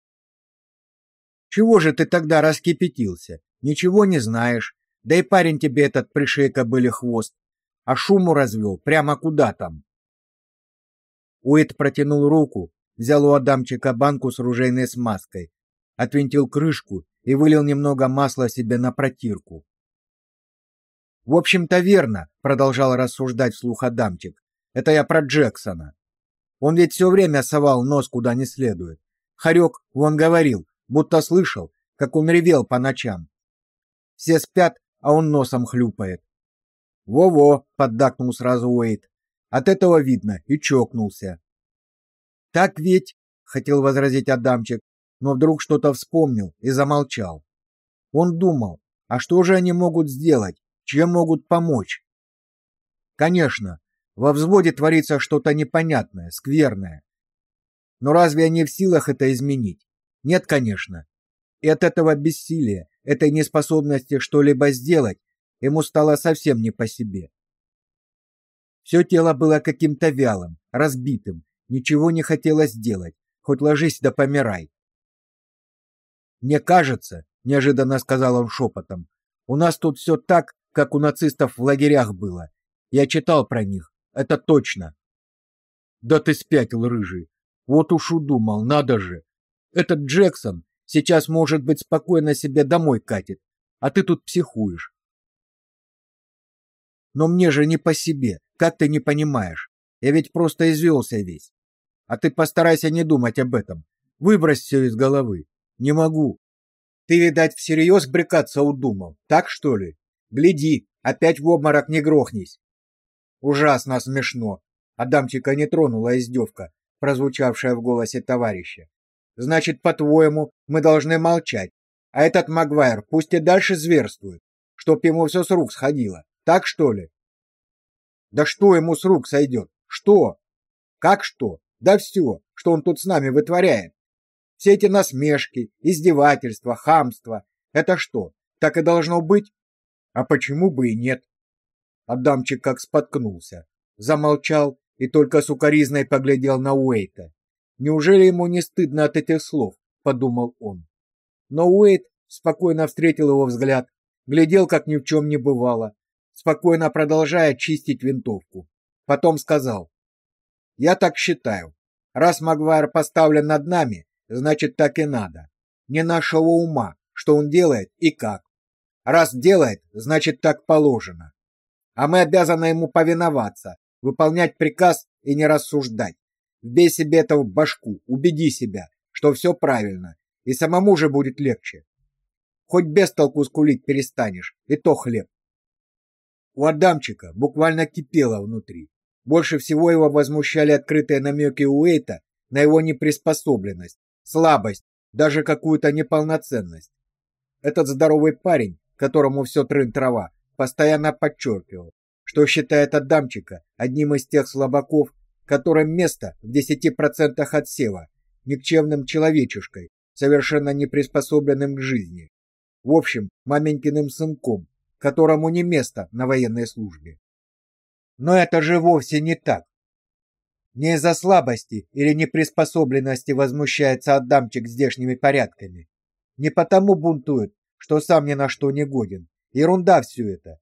Чего же ты тогда раскипятился? Ничего не знаешь. Да и парень тебе этот пришей кобыли хвост. А шуму развел, прямо куда там. Уэйд протянул руку, взял у Адамчика банку с ружейной смазкой, отвинтил крышку и вылил немного масла себе на протирку. В общем-то верно, продолжал рассуждать вслух Адамчик. Это я про Джексона. Он ведь все время совал нос куда не следует. Харек, вон говорил, будто слышал, как он ревел по ночам. Все спят, а он носом хлюпает. Во-во, поддакнул сразу Уэйт. От этого видно и чокнулся. Так ведь, хотел возразить Адамчик, но вдруг что-то вспомнил и замолчал. Он думал, а что же они могут сделать? чем могут помочь. Конечно, во взводе творится что-то непонятное, скверное. Но разве они в силах это изменить? Нет, конечно. И от этого бессилия, этой неспособности что-либо сделать, ему стало совсем не по себе. Все тело было каким-то вялым, разбитым, ничего не хотелось делать, хоть ложись да помирай. Мне кажется, неожиданно сказал он шепотом, у нас тут все так, как у нацистов в лагерях было. Я читал про них, это точно. Да ты спятил, рыжий. Вот уж удумал, надо же. Этот Джексон сейчас, может быть, спокойно себе домой катит, а ты тут психуешь. Но мне же не по себе, как ты не понимаешь? Я ведь просто извелся весь. А ты постарайся не думать об этом. Выбрось все из головы. Не могу. Ты, видать, всерьез брекаться удумал, так что ли? Гляди, опять в обморок не грохнись. Ужасно смешно. Адамчика не тронула издевка, прозвучавшая в голосе товарища. Значит, по-твоему, мы должны молчать, а этот Магуайр пусть и дальше зверствует, чтоб ему все с рук сходило. Так что ли? Да что ему с рук сойдет? Что? Как что? Да все, что он тут с нами вытворяет. Все эти насмешки, издевательства, хамство — это что, так и должно быть? А почему бы и нет? Адамчик как споткнулся, замолчал и только сукоризной поглядел на Уэйта. Неужели ему не стыдно от этих слов, подумал он. Но Уэйт спокойно встретил его взгляд, глядел, как ни в чем не бывало, спокойно продолжая чистить винтовку. Потом сказал, «Я так считаю. Раз Магуайр поставлен над нами, значит, так и надо. Не нашего ума, что он делает и как. Раз делает, значит, так положено. А мы обязаны ему повиноваться, выполнять приказ и не рассуждать. Вбей себе это в башку, убеди себя, что все правильно, и самому же будет легче. Хоть без толку скулить перестанешь, и то хлеб. У Адамчика буквально кипело внутри. Больше всего его возмущали открытые намеки Уэйта на его неприспособленность, слабость, даже какую-то неполноценность. Этот здоровый парень, которому все трын-трава, постоянно подчеркивал, что считает Адамчика одним из тех слабаков, которым место в 10% отсева, никчемным человечишкой, совершенно не приспособленным к жизни. В общем, маменькиным сынком, которому не место на военной службе. Но это же вовсе не так. Не из-за слабости или неприспособленности возмущается Адамчик здешними порядками. Не потому бунтует, что сам ни на что не годен. Ерунда все это.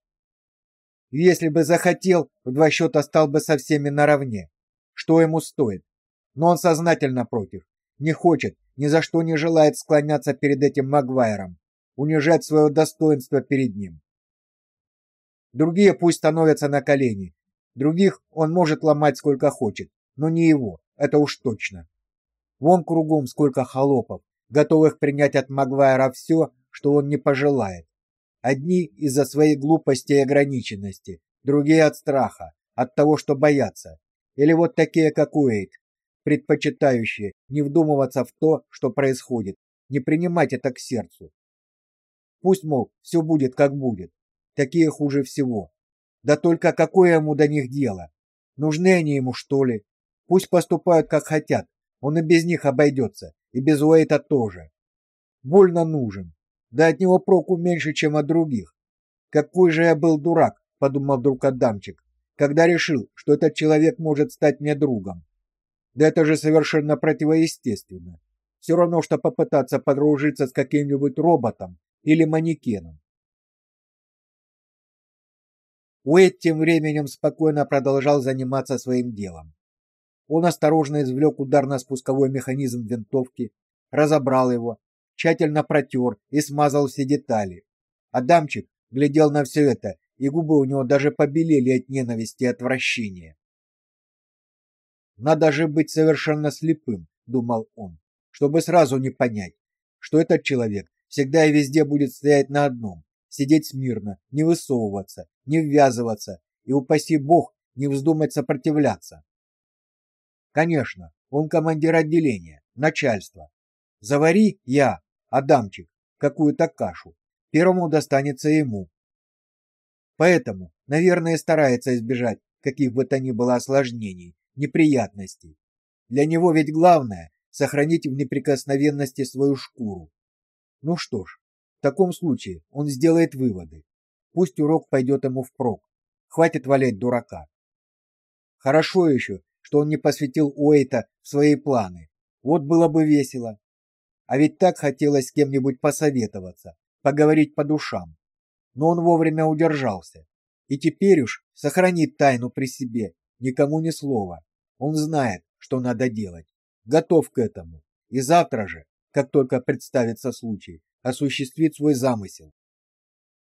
Если бы захотел, в два счета стал бы со всеми наравне. Что ему стоит? Но он сознательно против. Не хочет, ни за что не желает склоняться перед этим Магуайром, унижать свое достоинство перед ним. Другие пусть становятся на колени. Других он может ломать сколько хочет, но не его, это уж точно. Вон кругом сколько холопов, готовых принять от Магуайра все, что он не пожелает. Одни из-за своей глупости и ограниченности, другие от страха, от того, что боятся. Или вот такие, как Уэйт, предпочитающие не вдумываться в то, что происходит, не принимать это к сердцу. Пусть, мол, все будет как будет. Такие хуже всего. Да только какое ему до них дело? Нужны они ему, что ли? Пусть поступают как хотят. Он и без них обойдется, и без Уэйта тоже. Больно нужен. Да от него проку меньше, чем от других. Какой же я был дурак, подумал вдруг Адамчик, когда решил, что этот человек может стать мне другом. Да это же совершенно противоестественно. Все равно, что попытаться подружиться с каким-нибудь роботом или манекеном. Уэйд тем временем спокойно продолжал заниматься своим делом. Он осторожно извлек ударно-спусковой механизм винтовки, разобрал его, тщательно протер и смазал все детали. Адамчик глядел на все это, и губы у него даже побелели от ненависти и отвращения. Надо же быть совершенно слепым, думал он, чтобы сразу не понять, что этот человек всегда и везде будет стоять на одном, сидеть смирно, не высовываться, не ввязываться и упаси бог не вздумать сопротивляться. Конечно, он командир отделения, начальство. Завари я, Адамчик, какую-то кашу, первому достанется ему. Поэтому, наверное, старается избежать каких бы то ни было осложнений неприятностей. Для него ведь главное сохранить в неприкосновенности свою шкуру. Ну что ж, в таком случае он сделает выводы. Пусть урок пойдет ему впрок. Хватит валять дурака. Хорошо еще, что он не посвятил Уэйта в свои планы. Вот было бы весело. А ведь так хотелось с кем-нибудь посоветоваться, поговорить по душам. Но он вовремя удержался. И теперь уж сохранит тайну при себе никому ни слова. Он знает, что надо делать, готов к этому. И завтра же, как только представится случай, осуществит свой замысел.